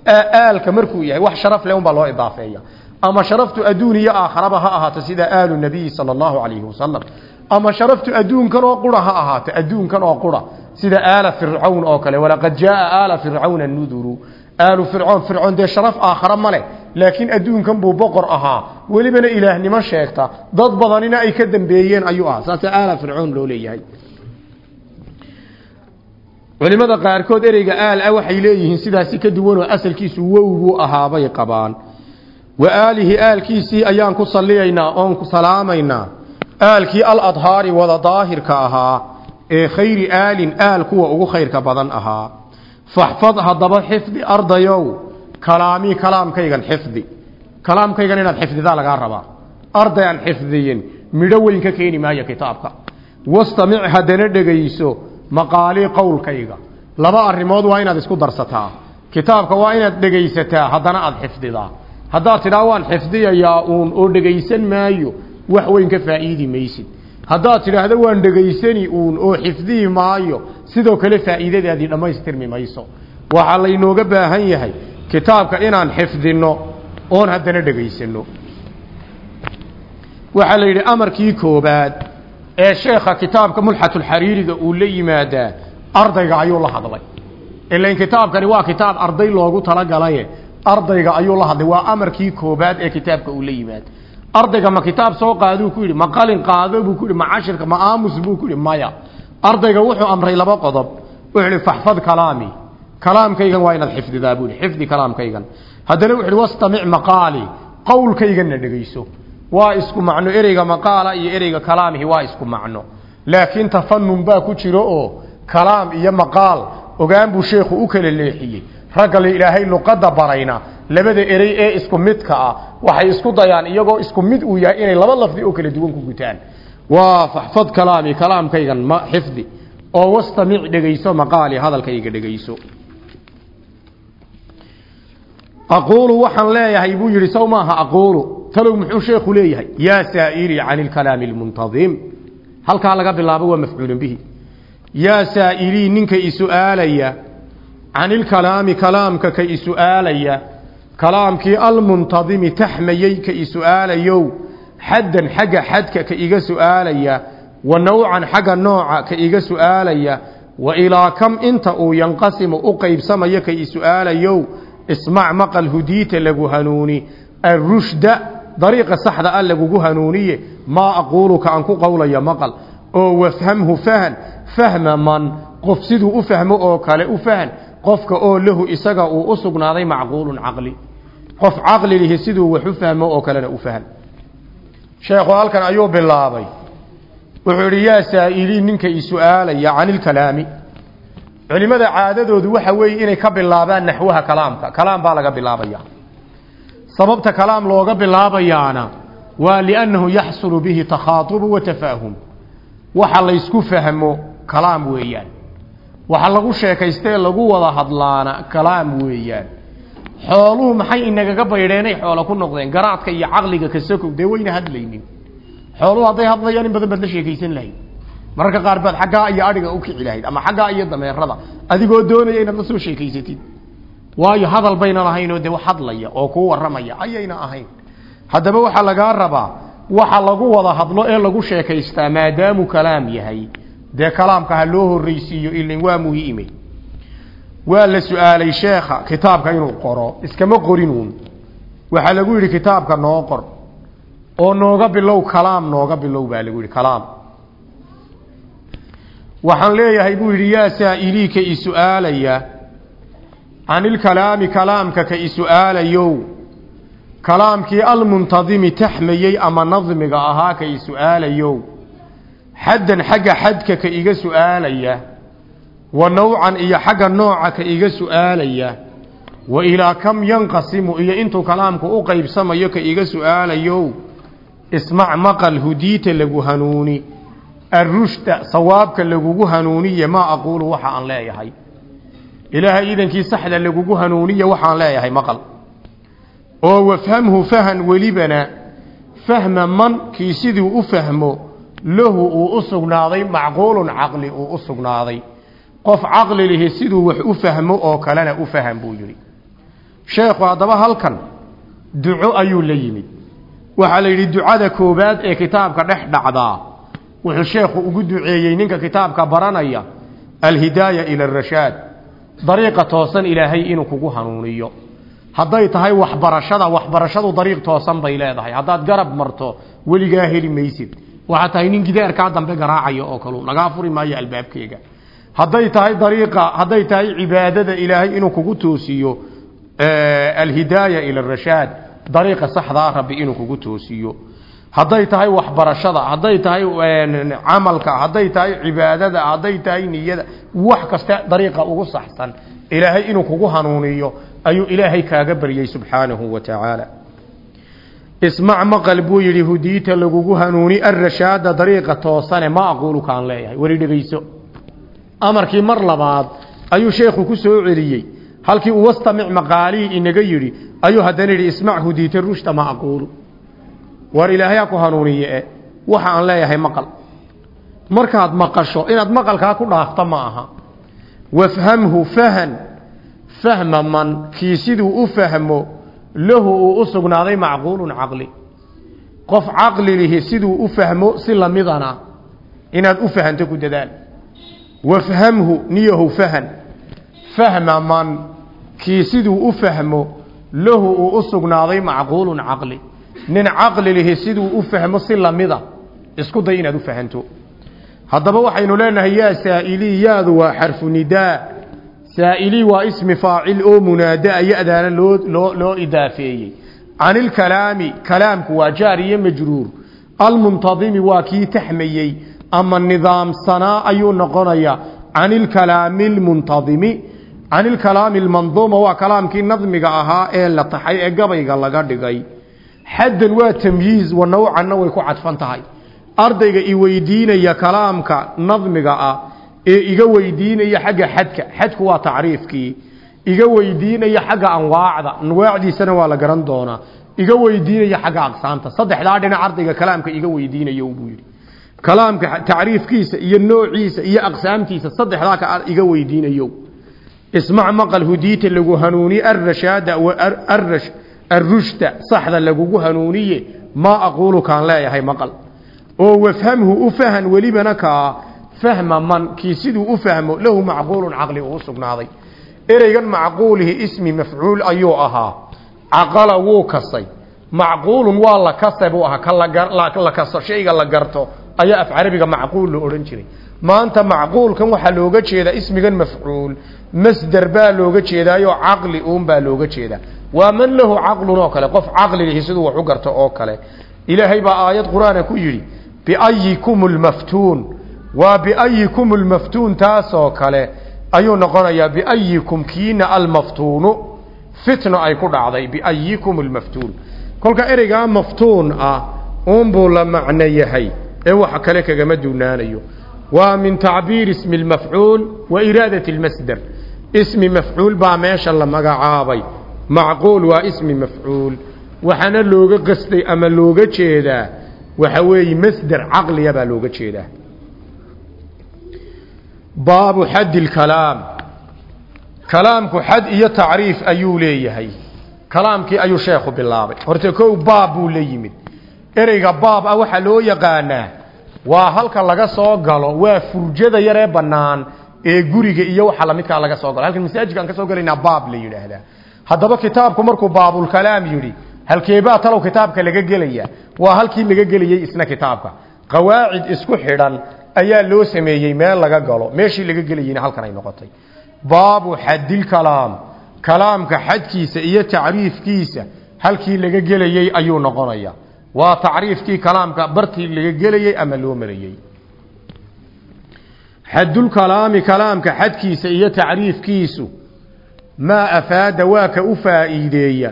Aalka markuu yahay wax sharaf leh loo idaafeeya. Ama sharaftu adduun aakharaba ha ahaato sida aalu nabiyi sala allahu calayhi wasalam ama sharaftu adduunkan oo qura ha ahaato adduunkan oo qura. Sida aala fircawn oo kale walaqad jaaa aala fircawna nuduru aalu fircoon fircoon dee sharaf aakhara ma leh laakiin adduunkan buu boqor ahaa. Welibana ilaahnimo sheegta? Dad badanina ay ka dambeeyeen ayuu ahaa. Saase aala fircoon loo leeyahay. Culimada qaarkood ereyga aal ah waxay leeyihiin sidaasi ka duwanoo asalkiisu wow buu ahaabay qabaan. Wa aalihi aalkiisii ayaan ku salliyaynaa oon ku salaamaynaa. Aalkii aladhaari wada daahirka ahaa ee khayri aalin aal kuwa ugu khayrka badan ahaa faxfad haddaba xifdi ardayow kalaamii kalaamkaygan xifdi kalaamkaygan inaad xifdidaa lagaa rabaa arday aan xifdiyin midho weyn ka keeni maayo kitaabka wastamic haddana dhegayso maqaalii qowlkayga laba arrimood waa inaad isku darsataa kitaabka waa inaad dhegaysataa haddana aad xifdidaa haddaad tidhaa waan xifdiyayaa uun oo dhegaysan maayo wax weyn ka faa'iidi maysid haddaad tidhaahdo waan dhegaysani uun oo xifdiyi maayo sidoo kale faa'iidadaadii dhammaystirmi mayso. Waxaa laynooga baahan yahay kitaabka inaan xifdinno oon haddana dhegaysanno. Waxaa la yidhi amarkii koobaad ee sheekha kitaabka mulxatulxariiriga uu la yimaadaa ardayga ayuu la hadlay. Ilain kitaabkani waa kitaab arday loogu talagalaye. Ardayga ayuu la hadlay waa amarkii koobaad ee kitaabka uu la yimaado ardayga ma kitaab soo qaaduu ku yidhi ma qalin qaado buu ku yidhi ma cashirka ma aamus buu ku yidhi maya ardayga wuxuu amray laba qodob. Wuxuu yidhi faxfad kalaami. Kalaamkaygan waa inaad xifdidaa buu yidhi. Xifdi kalaamkaygan. Haddana wuxuu wastamic maqaali. Qowlkayganna dhegayso waa isku macno. Ereyga maqaala iyo ereyga kalaamihi waa isku macno. Laakiin tafanun baa ku jiro oo kalaam iyo maqaal ogaan buu sheekhu u kala leexiyey. Ragga la ilaahay luqadda barayna labada erey ee isku midka ah waxay isku dayaan iyagoo isku mid uu yahay inay laba lafdi oo kala duwan ku gutaan waa faxfad kalaami kalaamkaygan ma xifdi. Oo wastamic dhegayso maqaali hadalkayga dhegayso. Aquulu waxaan leeyahay buu yidhi sow maaha aquulu talow muxuu sheekhu leeyahay yaa saa'ilii cani ilkalaami almuntadim. Halkaa laga bilaabo waa mafcuulun bihi. Yaa saa'ilii ninka isu'aalaya can ilkalaami kalaamka ka isu'aalaya kalaamkii almuntadimi taxmayey ka isu'aalayow xaddan xagga xadka ka iga su'aalaya wa nawcan xagga nooca ka iga su'aalaya wa ilaa kam inta uu yanqasimu u qaybsamayo ka isu'aalayow ismac maqal hudiita lagu hanuuni arushda dariiqa saxda ah lagugu hanuuniye maa aquuluka aan ku qowlaya maqal oo wafhamhu fahan fahma man qof siduu u fahmo oo kale u fahan qofka oo lahu isaga uu u sugnaaday macquulun caqli qof caqli lihi siduu wax fahmo oo kalena u fahan sheekhu halkan ayuu bilaabay. Wuxuu yidhi yaa saa'iliin ninka i su'aalaya cani ilkalaami culimmada caadadoodu waxa weeye inay ka bilaabaan naxwaha kalaamka. Kalaam baa laga bilaabaya. Sababta kalaam looga bilaabayaana waa liannahu yaxsulu bihi takhaatubu wa tafaahum. Waxa laysku fahmo kalaam weeyaan. Waxa lagu sheekaystee lagu wada hadlaana kalaam weeyaan xooluhu maxay inagaga baydheenay xoolo ku noqdeen? Garaadka iyo caqliga kasakow dee wayna hadlaynin. Xooluhu hadday hadlayaan in badan baad la sheekaysan lahayd. Mararka qaar baad xaggaa iyo adhiga u kici lahayd ama xaggaa iyo dameerada. Adigoo doonaya inaad la soo sheekaysatid. Waayo hadal bayna lahaynoo dee wax hadlaya oo kuu warramaya ayayna ahayn. Haddaba waxaa lagaa rabaa waxa lagu wada hadlo ee lagu sheekaystaa maadaamu kalaam yahay. Dee kalaamka ha loo horreysiiyo ilin waa muhiime waa la su'aalay sheekha kitaabka inuu qoro iskama qorinuun waxaa lagu yidhi kitaabka noo qor oo nooga bilow kalaam nooga bilow baa lagu yidhi kalaam. Waxaan leeyahay buu yidhi yaa saa'ilii ka i su'aalaya can ilkalaami kalaamka ka i su'aalayow kalaamkii almuntadimi taxmayey ama nadmiga ahaa ka i su'aalayow xaddan xagga xadka ka iga su'aalaya wa nawcan iyo xagga nooca ka iga su'aalaya. Wa ilaa kam yanqasimu iyo intuu kalaamku u qaybsamayo ka iga su'aalayow ismac maqal hudiita lagu hanuuni. Arushda sawaabka lagugu hanuuniye maa aquulu waxa aan leeyahay. Ilaahay iidankii saxda lagugu hanuuniya waxaan leeyahay maqal. Oo wafhamhu fahan welibana fahma man kii siduu u fahmo lahu uu u sugnaaday macquulun caqli uu u sugnaaday qof caqli lihi siduu wax u fahmo oo kalena u faham buu yidhi. Sheekhu haddaba halkan duco ayuu la yimid. Waxaa la yidhi ducada koowaad ee kitaabka dhex dhacdaa wuxuu sheekhu ugu duceeyey ninka kitaabka baranaya alhidaaya ila arashaad dariiqa toosan ilaahay inuu kugu hanuuniyo. Hadday tahay waxbarashada waxbarashadu dariiq toosan bay leedahay. Haddaad garab marto weligaa heli maysid. Waxaa tahay nin gidaarkaa dambe garaacaya oo kalu lagaa furi maayo albaabkeega hadday tahay dariiqa hadday tahay cibaadada ilaahay inuu kugu toosiyo alhidaaya ila arashaad dariiqa saxdaa rabbi inuu kugu toosiyo. Hadday tahay waxbarashada hadday tahay camalka hadday tahay cibaadada hadday tahay niyada wax kasta dariiqa ugu saxsan ilaahay inuu kugu hanuuniyo ayuu ilaahay kaaga baryey subxaanahu wa tacaala. Ismac maqal buu yidhi hudiita lagugu hanuuni arashaada dariiqa toosane ma aquulu kaan leeyahay. Wari dhegeyso amarkii mar labaad ayuu sheekhu ku soo celiyey. Halkii uu wastamic maqaalihii inaga yidhi ayuu haddana yidhi ismac hudiita rushda ma aquulu. War ilaahayaa ku hanuuniye e waxa aan leeyahay maqal. Markaad maqasho inaad maqalkaa ku dhaafto ma aha. Wafhamhu fahan fahma man kii siduu u fahmo lahu uu u sugnaaday macquulun caqli. Qof caqli lihi siduu u fahmo si lamidana inaad u fahanto ku dadaal wafhamhu niyahu fahan. Fahma man kii siduu u fahmo lahu uu u sugnaaday macquulun caqli. Nin caqli lihi siduu u fahmo si lamida isku day inaad u fahanto. Haddaba waxaynu leenahay yaa saa'ilii yaadu waa xarfu nidaa saa'ilii waa ismi faacil oo munaadaa ya-daana loo loo loo idaafeeyey. Can ilkalaami kalaamku waa jaar iyo majruur. Almuntadimi waa kii taxmayey ama nidaamsanaa ayuu noqonaya can ilkalaami lmuntadimi can ilkalaami lmanduuma waa kalaamkii nadmiga ahaa ee la taxay ee gabayga laga dhigay xaddan waa tamyiiz wa nawcanna way ku cadfan tahay ardayga i weydiinaya kalaamka nadmiga ah ee iga weydiinaya xagga xadka xadku waa tacriifkii iga weydiinaya xagga anwaacda anwaacdiisana waa la garan doonaa iga weydiinaya xagga aqsaamta saddexdaa dhinac ardayga kalaamka iga weydiinayo buu yidhi kalaamka tacriifkiisa iyo noociisa iyo aqsaamtiisa saddexdaa ka iga weydiinayo ismac maqal hudiita lagu hanuuni arrashaada wa arrash arrushda saxda lagugu hanuuniye maa aquulu kaan leeyahay maqal. Oo wafhamhu u fahan welibana kaa fahma man kii siduu u fahmo lahu macquulun caqli uu sugnaaday. Ereygan macquulihi ismi mafcuul ayuu ahaa. Caqala wuu kasay. Macquulun waa la kasa buu ahaa. Kala kaso shayga la garto ayaa af carabiga macquul loo odhan jiray. Maanta macquulkan waxaa looga jeedaa ismigan mafcuul. Masder baa looga jeedaayoo caqli uun baa looga jeedaa. Waa man lahu caqlun oo kale qof caqli lihi siduu wax u garto oo kale. Ilaahay baa aayad qur'aana ku yidhi biayikum lmaftuun waa biayikum lmaftuun taasoo kale ayuu noqonayaa biayikum kiina almaftuunu fitno ay ku dhacday biayikum lmaftuun kolka ereygaa maftuun ah uunbuu la macno yahay ee wax kale kagama duunaanayo waa min tacbiir ismi lmafcuul wa iraadat lmasder ismi mafcuul baa meesha la magacaabay. Macquul waa ismi mafcuul. Waxaana looga qasday ama looga jeedaa waxa weeye masder caqliya baa looga jeedaa. Baabu xaddi lkalaam kalaamku xad iyo tacriif ayuu leeyahay. Kalaamkii ayuu sheekhu bilaabay. Horte kow baab buu la yimid ereyga baab ah waxaa loo yaqaanaa waa halka laga soo galo waa furjada yaree bannaan ee guriga iyo waxa lamidkaa laga soo galo. Halkan masaajidkaan ka soo galaynaa baab la yidhaahdaa. Haddaba kitaabku markuu baabulkalaam yidhi halkeebaa talow kitaabka laga gelaya? Waa halkii laga gelayey isna kitaabka. Qawaacid isku xidhan ayaa loo sameeyey meel laga galo. Meeshii laga gelayeyna halkan ay noqotay. Baabu xadilkalaam kalaamka xadkiisa iyo tacriifkiisa halkii laga gelayey ayuu noqonaya waa tacriifkii kalaamka bartii laga gelayey ama loo marayey xadulkalaami kalaamka xadkiisa iyo tacriifkiisu maa afaada waa ka u faa'iideeya.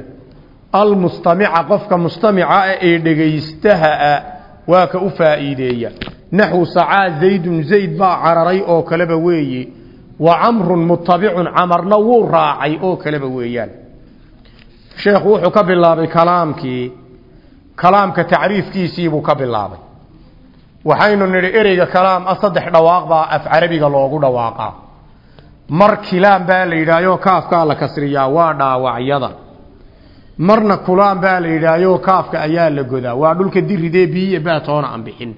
Almustamica qofka mustamica ee dhegaystahaa waa ka u faa'iideeya. Naxwu sacaa zaydun zayd baa cararay oo kaleba weeye. Wa camrun mutabicun camarna wuu raacay oo kaleba weeyaan. Sheekhu wuxuu ka bilaabay kalaamkii kalaamka tacriifkiisiibuu ka bilaabay. Waxaynu nidhi ereyga kalaam ah saddex dhawaaq baa af carabiga loogu dhawaaqaa. Mar kilaam baa la yidhaahyo kaafkaa la kasriyaa waa dhaawacyada. Marna kulaan baa la yidhaahyo kaafka ayaa la godaa waa dhulka diridee biyiya baatoona aan bixin.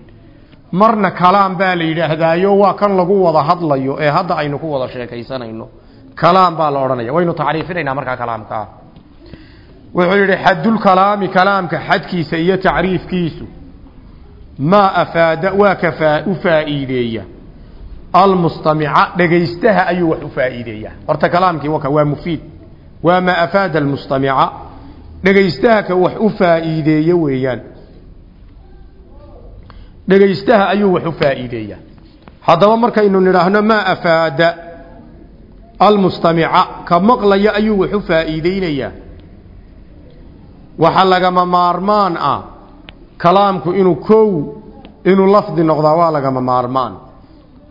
Marna kalaam baa la yidhaahdaayo waa kan lagu wada hadlayo ee hadda aynu ku wada sheekaysanayno. Kalaam baa la odhanaya waynu tacriifinaynaa markaa kalaamkaa wuxuu yidhi xadulkalaami kalaamka xadkiisa iyo tacriifkiisu maa afaada waa ka u faa'iideeya. Almustamica dhegaystaha ayuu wax u faa'iideeyaa horta kalaamkii waka waa mufiid. Waa maa afaada almustamica dhegaystaha ka wax u faa'iideeyo weeyaan. Dhegaystaha ayuu wax u faa'iideeyaa haddaba markaynu nidhaahno maa afaada almustamica ka maqlaya ayuu wax u faa'iideynayaa waxaa lagama maarmaan ah kalaamku inuu kow inuu lafdi noqdaa waa lagama maarmaan.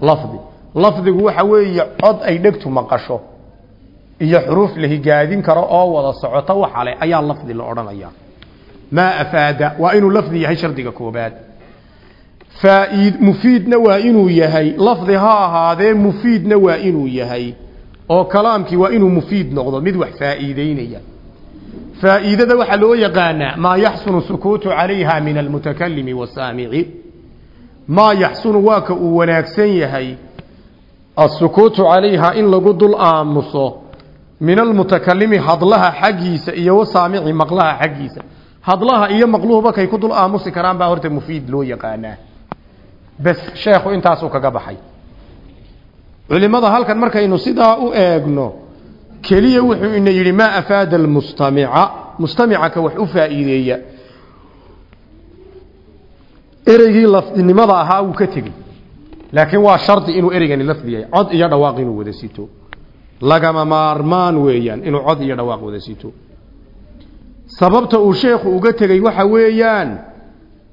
Lafdi. Lafdigu waxa weeye cod ay dhegtu maqasho iyo xuruuf la higaadin karo oo wada socoto waxa leh ayaa lafdi la odhanayaa maa afaada? Waa inuu lafdi yahay shardiga koobaad faaid mufiidna waa inuu yahay. Lafdi ha ahaadee mufiidna waa inuu yahay. Oo kalaamkii waa inuu mufiid noqdo mid wax faa'iideynaya faa'iidada waxaa loo yaqaanaa maa yaxsunu sukuutu calayha min almutakalimi wasaamici maa yaxsunu waa ka uu wanaagsan yahay asukuutu calayha in lagu dul aamuso min almutakalimi hadlaha xaggiisa iyo wasaamici maqlaha xaggiisa hadlaha iyo maqluhuba kay ku dul aamusi karaan baa horta mufiid loo yaqaanaa bes sheekhu intaasuu kaga baxay culimada halkan markaynu sidaa u eegno keliya wuxuu ina yidhi maa afaada almustamica? Mustamica ka wax u faa'iideeya. Ereygii lafdinimada ahaa wuu ka tegey. Laakiin waa shardi inuu ereygani lafdi yahay cod iyo dhawaaq inuu wada sito. Lagama maarmaan weeyaan inuu cod iyo dhawaaq wada sito. Sababta uu sheekhu uga tegey waxa weeyaan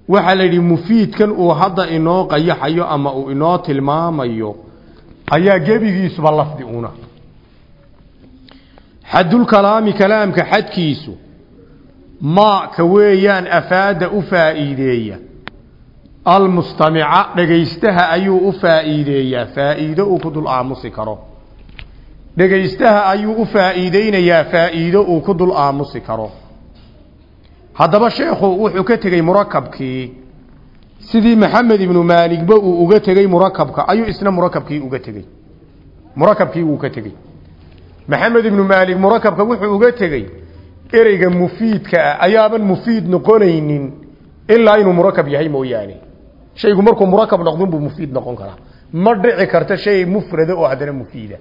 waxaa la yidhi mufiidkan uu hadda inoo qayaxayo ama uu inoo tilmaamayo ayaa gebigiisuba lafdi una xadulkalaami kalaamka xadkiisu maa ka weeyaan afaada u faa'iideeya. Almustamica dhegaystaha ayuu u faa'iideeyaa. Faa'iido uu ku dul aamusi karo. Dhegaystaha ayuu u faa'iideynayaa faa'iido uu ku dul aamusi karo. Haddaba sheekhu wuxuu ka tegey murakabkii sidii maxamed ibnu maaligba uu uga tegey murakabka ayuu isna murakabkii uga tegey. Murakabkii wuu ka tegey maxamed ibnu maalig murakabka wuxuu uga tegey ereyga mufiidka ah ayaaban mufiid noqonaynin ilaa inuu murakab yahay mooyaane. Shaygu markuu murakab noqdun buu mufiid noqon karaa. Ma dhici karta shay mufrada oo haddana mufiida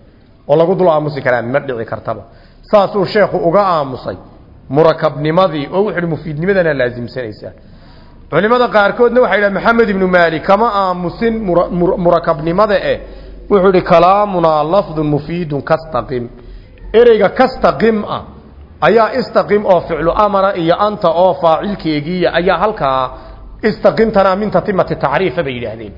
oo lagu dul aamusi karaa ma dhici kartaba. Saasuu sheekhu uga aamusay murakabnimadii oo wuxuu mufiidnimadana laasimsanaysaa culimada qaarkoodna waxay dhaha maxamed ibnu maalik kama aamusin murakabnimada eh? Wuxuu hi kalaamunaa lafdun mufiidun kastaqim ereyga kastaqim ah ayaa istaqim oo ficlu amara iyo anta oo faacilkeegiiya ayaa halkaa istaqimtana min tatimati tacriifa bay yidhaahdeen.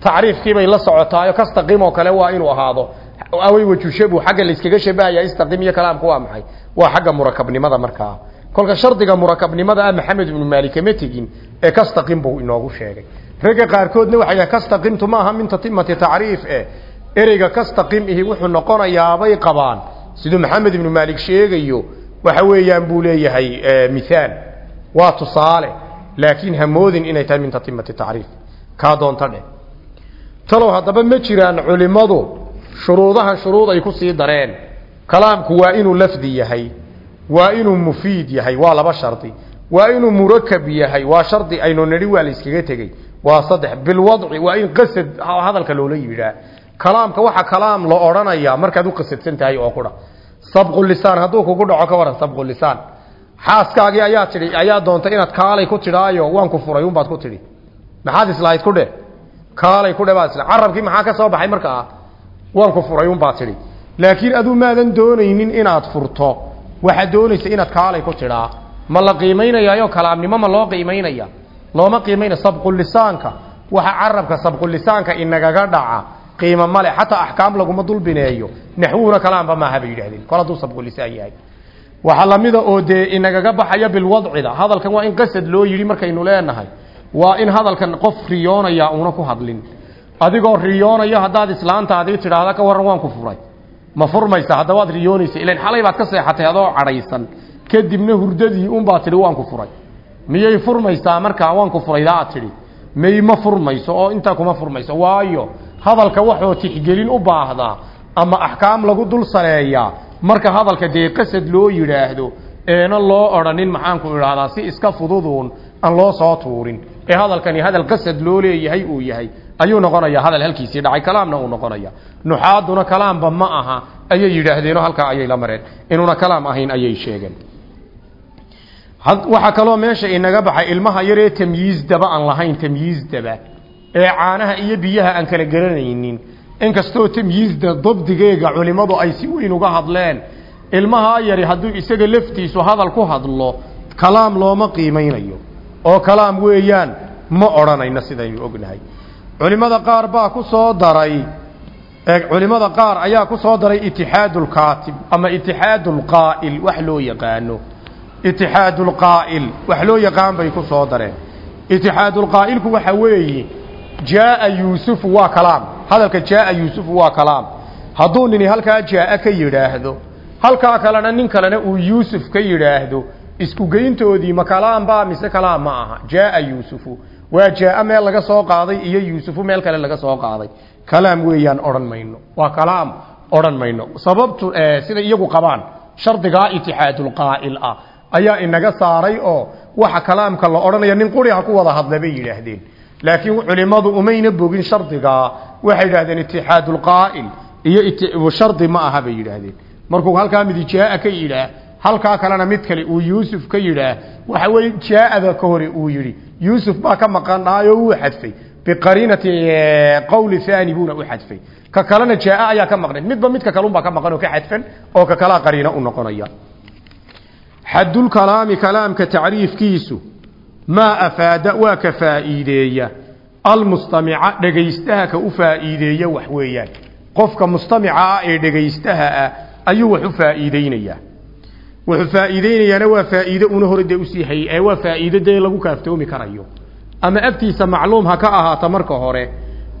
Tacriifkiibay la socotaayo kastaqim oo kale waa inuu ahaado. Away wajushabu xagga layskaga shabahaya istaqim iyo kalaamku waa maxay? Waa xagga murakabnimada markaa. Kolka shardiga murakabnimada ah maxamed ibnu maalik kama tegin ee kastaqim buu inoogu sheegay. Ragga qaarkoodna waxay dhahay kastaqimtu maaha min tatimati tacriif eh. Ereyga kastaqim ihi wuxuu noqonayaabay qabaan siduu maxamed ibnu maalik sheegayo waxa weeyaan buu leeyahay mithaal waa tusaale laakiin hamoodin inay tahay min tatimati tacriif. Kaa doonta dheh talow haddaba ma jiraan culimmadu shuruudahan shuruud ay ku sii dareen. Kalaamku waa inuu lafdi yahay waa inuu mufiid yahay waa laba shardi. Waa inuu murakab yahay waa shardi aynu nidhi waa la iskaga tegey. Waa saddex bilwadci waa in qasad hadalka loola yidhaa kalaamka waxa kalaam la odhanayaa markaad u qasadsan tahay oo qura sabqulisaan hadduu kugu dhaco ka waran sabqulisaan xaaskaagii ayaa tidhi ayaa doontay inaad kaalay ku tidhaayo waan ku furay unbaad ku tidhi. Maxaad islahayd ku dheh? Kaalay ku dheh baad isla carabkii maxaa ka soo baxay markaa? Waan ku furay unbaad tidhi. Laakiin aduu maadan doonaynin inaad furto. Waxaad doonaysa inaad kaalay ku tidhaa. Ma la qiimaynayaayo kalaamnimo ma loo qiimaynaya looma qiimaynaya sabqulisaanka waxa carabka sabqulisaanka inagaga dhaca qiimo male xataa axkaam laguma dulbineeyo. Naxwuhuna kalaamba maaha bay yidhahdeen. Kol sabqulisaan yahay. Waxaa lamida oo dee inagaga baxaya bilwadcida hadalkan waa in qasad loo yidhi markaynu leenahay. Waa in hadalkan qof riyoonaya una ku hadlin. Adigoo riyoonaya haddaad islaantaadii tidhaahda ka warran waan ku furay. Ma furmaysa haddabaad riyoonaysa ilan xalay baad ka seexatay adoo cadhaysan. Kadibna hurdadii unbaad tidhi waan ku furay. Miyay furmaysaa markaa waan ku furaydaa aad tidhi. May ma furmayso oo intaa kuma furmayso. Waayo hadalka waxoo tixgelin u baahdaa ama axkaam lagu dul saleeyaa marka hadalka dee qasad loo yidhaahdo eena loo odhanin maxaanku idhaahdaa si iska fududuun aan loo soo tuurin. Ee hadalkani hadal qasad loo leeyahay uu yahay ayuu noqonayaa hadal halkiisii dhacay kalaamna uu noqonaya nuxaaduna kalaamba ma aha ayay yidhaahdeenoo halkaa ayay la mareen. Inuuna kalaam ahayn ayay sheegeen. Waxaa kaloo meesha inaga baxay ilmaha yaree tamyiizdaba aan lahayn tamyiizdaba ee caanaha iyo biyaha aan kala garanaynin. Inkastoo tamyiizda dabdigeega culimmadu ay si weyn uga hadleen ilmahaa yari hadduu isaga laftiisu hadal ku hadlo kalaam looma qiimaynayo oo kalaam weeyaan ma odhanayno sidaynu ognahay. Culimmada qaar baa ku soo daray culimmada qaar ayaa ku soo daray itixaadulkaatib ama itixaadulqaa'il wax loo yaqaano. Itixaadulqaa'il wax loo yaqaan bay ku soo dareen. Itixaadulqaa'ilku waxa weeye jaaa yuusufu waa kalaam hadalka jaaa yuusufu waa kalaam hadduu nini halkaa jaaa ka yidhaahdo halkaa kalena nin kalena uu yuusuf ka yidhaahdo isku geyntoodii ma kalaam baa mise kalaam ma aha jaaa yuusufu waa jaaa meel laga soo qaaday iyo yuusufu meel kale laga soo qaaday kalaam weeyaan odhan mayno waa kalaam odhan mayno sababtu sida iyagu qabaan shardigaa itixaadulqaa'il ah ayaa inaga saaray oo waxa kalaamka la odhanaya nin quri ha ku wada hadla bay yidhaahdeen laakiin culimmadu umayna bogin shardigaa waxay yidhahdeen itixaadulqaa'il iyo shardi ma aha bay yidhaahdeen. Markuu halkaa midi jaaa ka yidhaah halkaa kalena mid kale uu yuusuf ka yidhaah waxa weeye jaaada ka hore uu yidhi. Yuusuf baa ka maqanaayoo wuu xadfay. Biqariinati qowli haani buuna u xadfay. Ka kalena jaaa ayaa ka maqnay. Midba midka kalunbaa ka maqan oo ka xadfan oo ka kalaa maa afaada waa ka faa'iideeya. Almustamica dhegaystaha ka u faa'iideeya wax weeyaan. Qofka mustamica ah ee dhegaystaha ah ayuu wax u faa'iideynayaa. Wuxuu faa'iideynayaana waa faa'iido una hore dee u sii hayay ee waa faa'iido dee lagu kaaftoomi karayo. Ama agtiisa macluum ha ka ahaata marka hore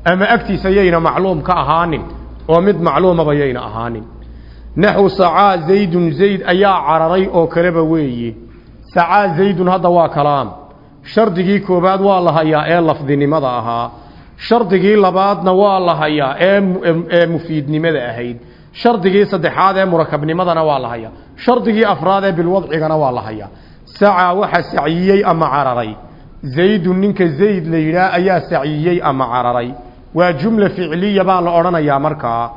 ama agtiisa yayna macluum ka ahaanin oo mid macluumaba yayna ahaanin. Naxwu sacaa zaydun zayd ayaa cararay oo kaleba weeye. Sacaa zaydun hadda waa kalaam shardigii koobaad waa la hayaa ee lafdinimada ahaa. Shardigii labaadna waa la hayaa ee mufiidnimada ahayd. Shardigii saddexaad ee murakabnimadana waa la hayaa. Shardigii afraad ee bilwadcigana waa la hayaa. Sacaa waxa saciyey ama cararay. Zaydun ninka zayd la yidhaah ayaa saciyey ama cararay. Waa jumla ficliya baa la odhanayaa markaa.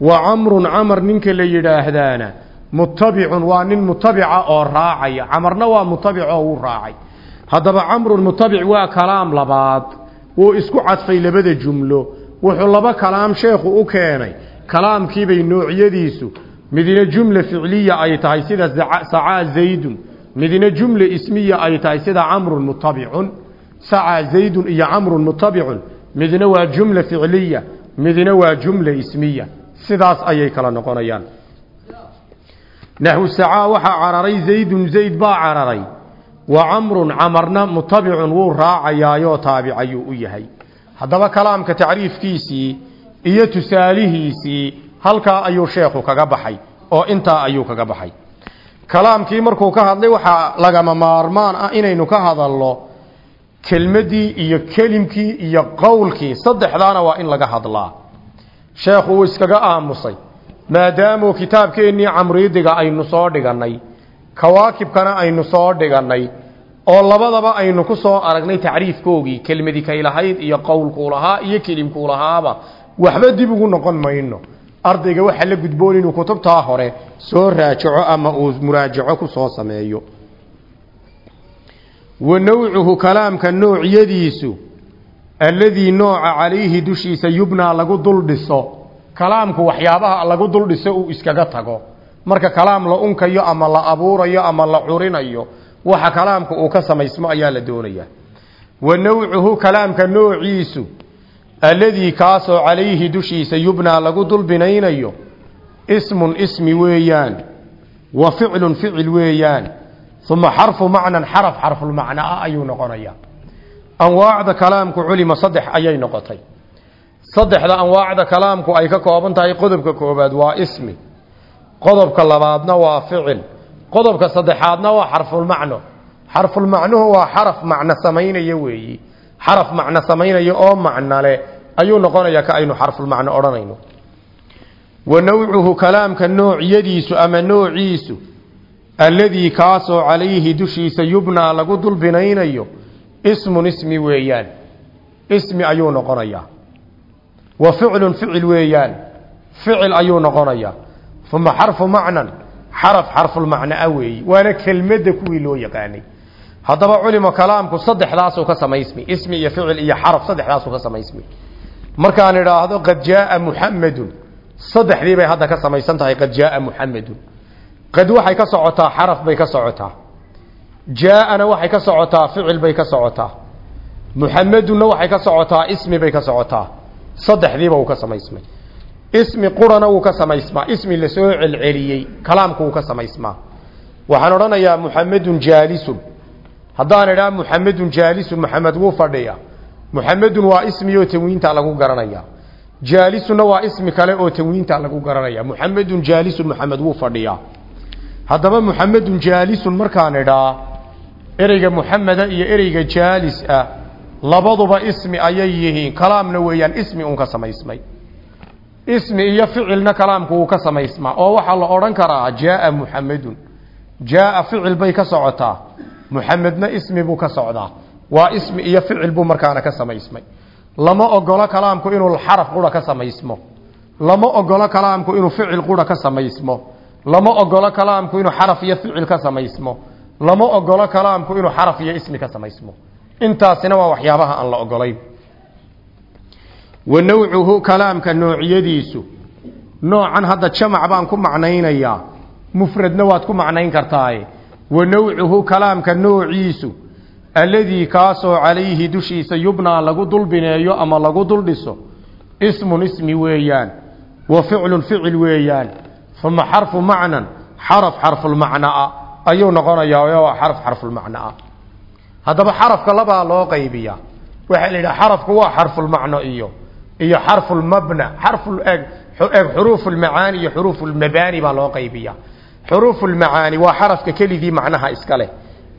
Wa camrun camar ninka la yidhaahdaana mutabicun waa nin mutabica oo raacaya. Camarna waa mutabic oo wuu raacay haddaba camrun mutabic waa kalaam labaad. Wuu isku cadfay labada jumlo. Wuxuu laba kalaam sheekhu u keenay. Kalaamkiibay noocyadiisu. Midina jumla ficliya ay tahay sida sacaa zaydun. Midina jumla ismiya ay tahay sida camrun mutabicun sacaa zaydun iyo camrun mutabicun midna waa jumla ficliya midna waa jumla ismiya. Sidaas ayay kala noqonayaan. Naxwu sacaa waxaa cararay zaydun zayd baa cararay wa camrun camarna mutabicun wuu raacayaayoo taabicayuu u yahay. Haddaba kalaamka tacriifkiisii iyo tusaalihiisii halkaa ayuu sheekhu kaga baxay oo intaa ayuu kaga baxay. Kalaamkii markuu ka hadlay waxaa lagama maarmaan ah inaynu ka hadalno kelmaddii iyo kelimkii iyo qowlkii. Saddexdaana waa in laga hadlaa. Sheekhu wuu iskaga aamusay maadaamuu kitaabkeennii camriidiga aynu soo dhigannay kawaakibkana aynu soo dhigannay oo labadaba aynu ku soo aragnay tacriifkoogii kelmadi kay lahayd iyo qowlkuu lahaa iyo kelimkuu lahaaba waxba dib ugu noqon mayno. Ardayga waxaa la gudboon inuu kutubtaa hore soo raajaco ama uu muraajaco ku soo sameeyo. Wa nawcuhu kalaamka noocyadiisu alladii nooca calayhi dushiisa yubnaa lagu dul dhiso. Kalaamku waxyaabaha lagu dul dhiso uu iskaga tago marka kalaam la unkayo ama la abuurayo ama la curinayo waxa kalaamka uu ka samaysmo ayaa la doonayaa wa nawcuhu kalaamka noociisu alladii kaasoo calayhi dushiisa yubnaa lagu dulbinaynayo ismun ismi weeyaan wa ficlun ficil weeyaan uma xarfu macnan xaraf xarfulmacno ah ayuu noqonayaa anwaacda kalaamku culima saddex ayay noqotay. Saddexda anwaacda kalaamku ay ka kooban tahay qodobka koobaad waa ismi qodobka labaadna waa ficil qodobka saddexaadna waa xarfulmacno xarfulmacnuhu waa xaraf macno samaynaya weeyi. Xaraf macno samaynaya oo macnole ayuu noqonayaa ka aynu xarfulmacno odhanayno. Wa nawcuhu kalaamka noocyadiisu ama noociisu alladii kaasoo calayhi dushiisa yubnaa lagu dulbinaynayo ismun ismi weeyaan. Ismi ayuu noqonayaa. Wa ficlun ficil weeyaan. Ficil ayuu noqonayaa uma xarfu macnan xaraf xarfulmacnaa weeyi waana kelmadda kuwii loo yaqaanay. Haddaba culimo kalaamku saddexdaasuu ka samaysmi ismi iyo ficil iyo xaraf saddexdaasuu ka samaysmi. Markaan idhaahdo qad jaaa muxamedun saddexdii bay hadda ka samaysan tahay qad jaaa muxamedun qad waxay ka socotaa xaraf bay ka socotaa. Jaaana waxay ka socotaa ficil bay ka socotaa. Muxamedunna waxay ka socotaa ismi bay ka socotaa. Saddexdiiba ismi qurana wuu ka samaysmaa ismi la soo celceliyey kalaamku wuu ka samaysmaa waxaan odhanayaa muxamedun jaalisun. Haddaan idhaa muxamedun jaalisun maxamed wuu fadhiya. Muxamedun waa ismi oo tanwiinta lagu garanaya. Jaalisunna waa ismi kale oo tanwiinta lagu garanaya. Muxamedun jaalisun maxamed wuu fadhiyaa haddaba muxamedun jaalisun markaan idhaa ereyga muxameda iyo ereyga jaalis ah labaduba ismi ayay yihiin. Kalaamna weeyaan ismi un ka samaysmay ismi iyo ficilna kalaamku wuu ka samaysmaa. Oo waxaa la odhan karaa jaaa muxamedun jaaa ficil bay ka socotaa. Muxamedna ismi buu ka socdaa. Waa ismi iyo ficil buu markaana ka samaysmay. Lama ogolo kalaamku inuu xaraf qura ka samaysmo. Lama ogolo kalaamku inuu ficil qura ka samaysmo. Lama ogolo kalaamku inuu xaraf iyo ficil ka samaysmo. Lama ogolo kalaamku inuu xaraf iyo ismi ka samaysmo. Intaasina waa waxyaabaha aan la ogolayn wa nawcuhu kalaamka noocyadiisu. Noocan hadda jamac baan ku macnaynayaa. Mufradna waad ku macnayn kartaaye. Wa nawcuhu kalaamka noociisu alladii kaasoo calayhi dushiisa yubnaa lagu dulbineeyo ama lagu duldhiso. Ismun ismi weeyaan. Wa ficlun ficil weeyaan. Uma xarfu macnan? Xaraf xarfulmacnaa ayuu noqonayaa waa xaraf xarfulmacnaa haddaba xarafka labaa loo qaybiyaa. Waxaa la yidhaha xarafku waa xarfulmacno iyo iyo xarfulmabna xarful eg eg xuruufulmacaani iyo xuruufulmabaani baa loo qaybiyaa. Xuruufulmacaani waa xarafka keligii macnaha iska leh.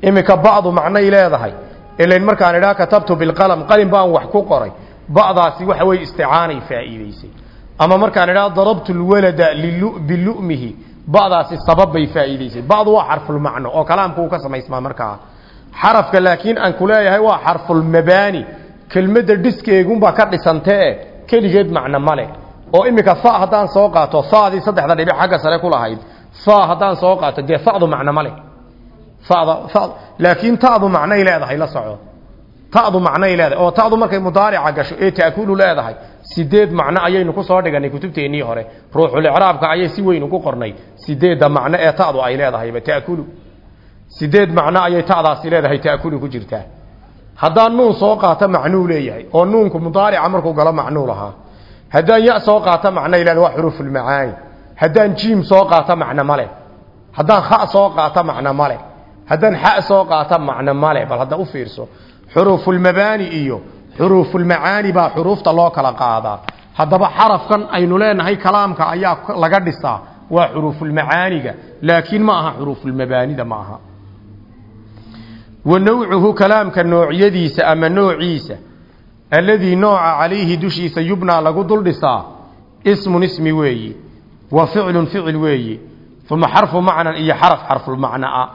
Iminka bacdu macnay leedahay. Ilain markaan idhaa katabtu bilqalam qalin baan wax ku qoray. Bacdaasi waxa weye isticaanay faa'iideysay ama markaan idhaa darabtu lwalada bilu'mihi bacdaasi sabab bay faa'iideysay bacdu waa xarfulmacno oo kalaamku uu ka samaysmaa markaa. Xarafka laakiin aan ku leeyahay waa xarfulmabaani kelmadda dhiskeegunbaa ka dhisantee keligeed macno male oo iminka fa haddaan soo qaato fadii saddexda dhibic xagga sare ku lahayd fa haddaan soo qaato dee fadu macno male laakiin tadu macnay leedahay la soco tadu macnay leedahay oo tadu markay mudaarica gasho ee taakulu leedahay sideed macno ayaynu ku soo dhiganay kutubteennii hore. Ruuxulicraabka ayay si weyn ugu qornay sideedda macno ee tadu ay leedahayba taakulu sideed macno ayay tadaasi leedahay taakulu ku jirtaa haddaan nuun soo qaato macnuu leeyahay oo nuunku mudaarica markuu galo macnuu lahaa. Haddaan ya soo qaato macno ilaa waa xuruufulmacaani haddaan jiim soo qaato macno male haddaan kha soo qaato macno male haddaan xa soo qaato macno male bal hadda u fiirso. Xuruufulmabaani iyo xuruufulmacaani baa xuruufta loo kala qaadaa. Haddaba xarafkan aynu leenahay kalaamka ayaa laga dhisaa waa xuruufulmacaaniga laakiin ma aha xuruufulmabaanida ma aha wa nawcuhu kalaamka noocyadiisa ama noociisa alladii nooca calayhi dushiisa yubnaa lagu dul dhisaa ismun ismi weeyi wa ficlun ficil weeyi uma xarfu macnan iyo xaraf xarfulmacnaa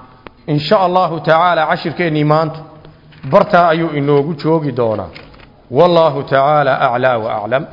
in sha allahu tacaala cashirkeennii maanta bartaa ayuu inoogu joogi doonaa. Wallaahu tacaala aclaa wa aclam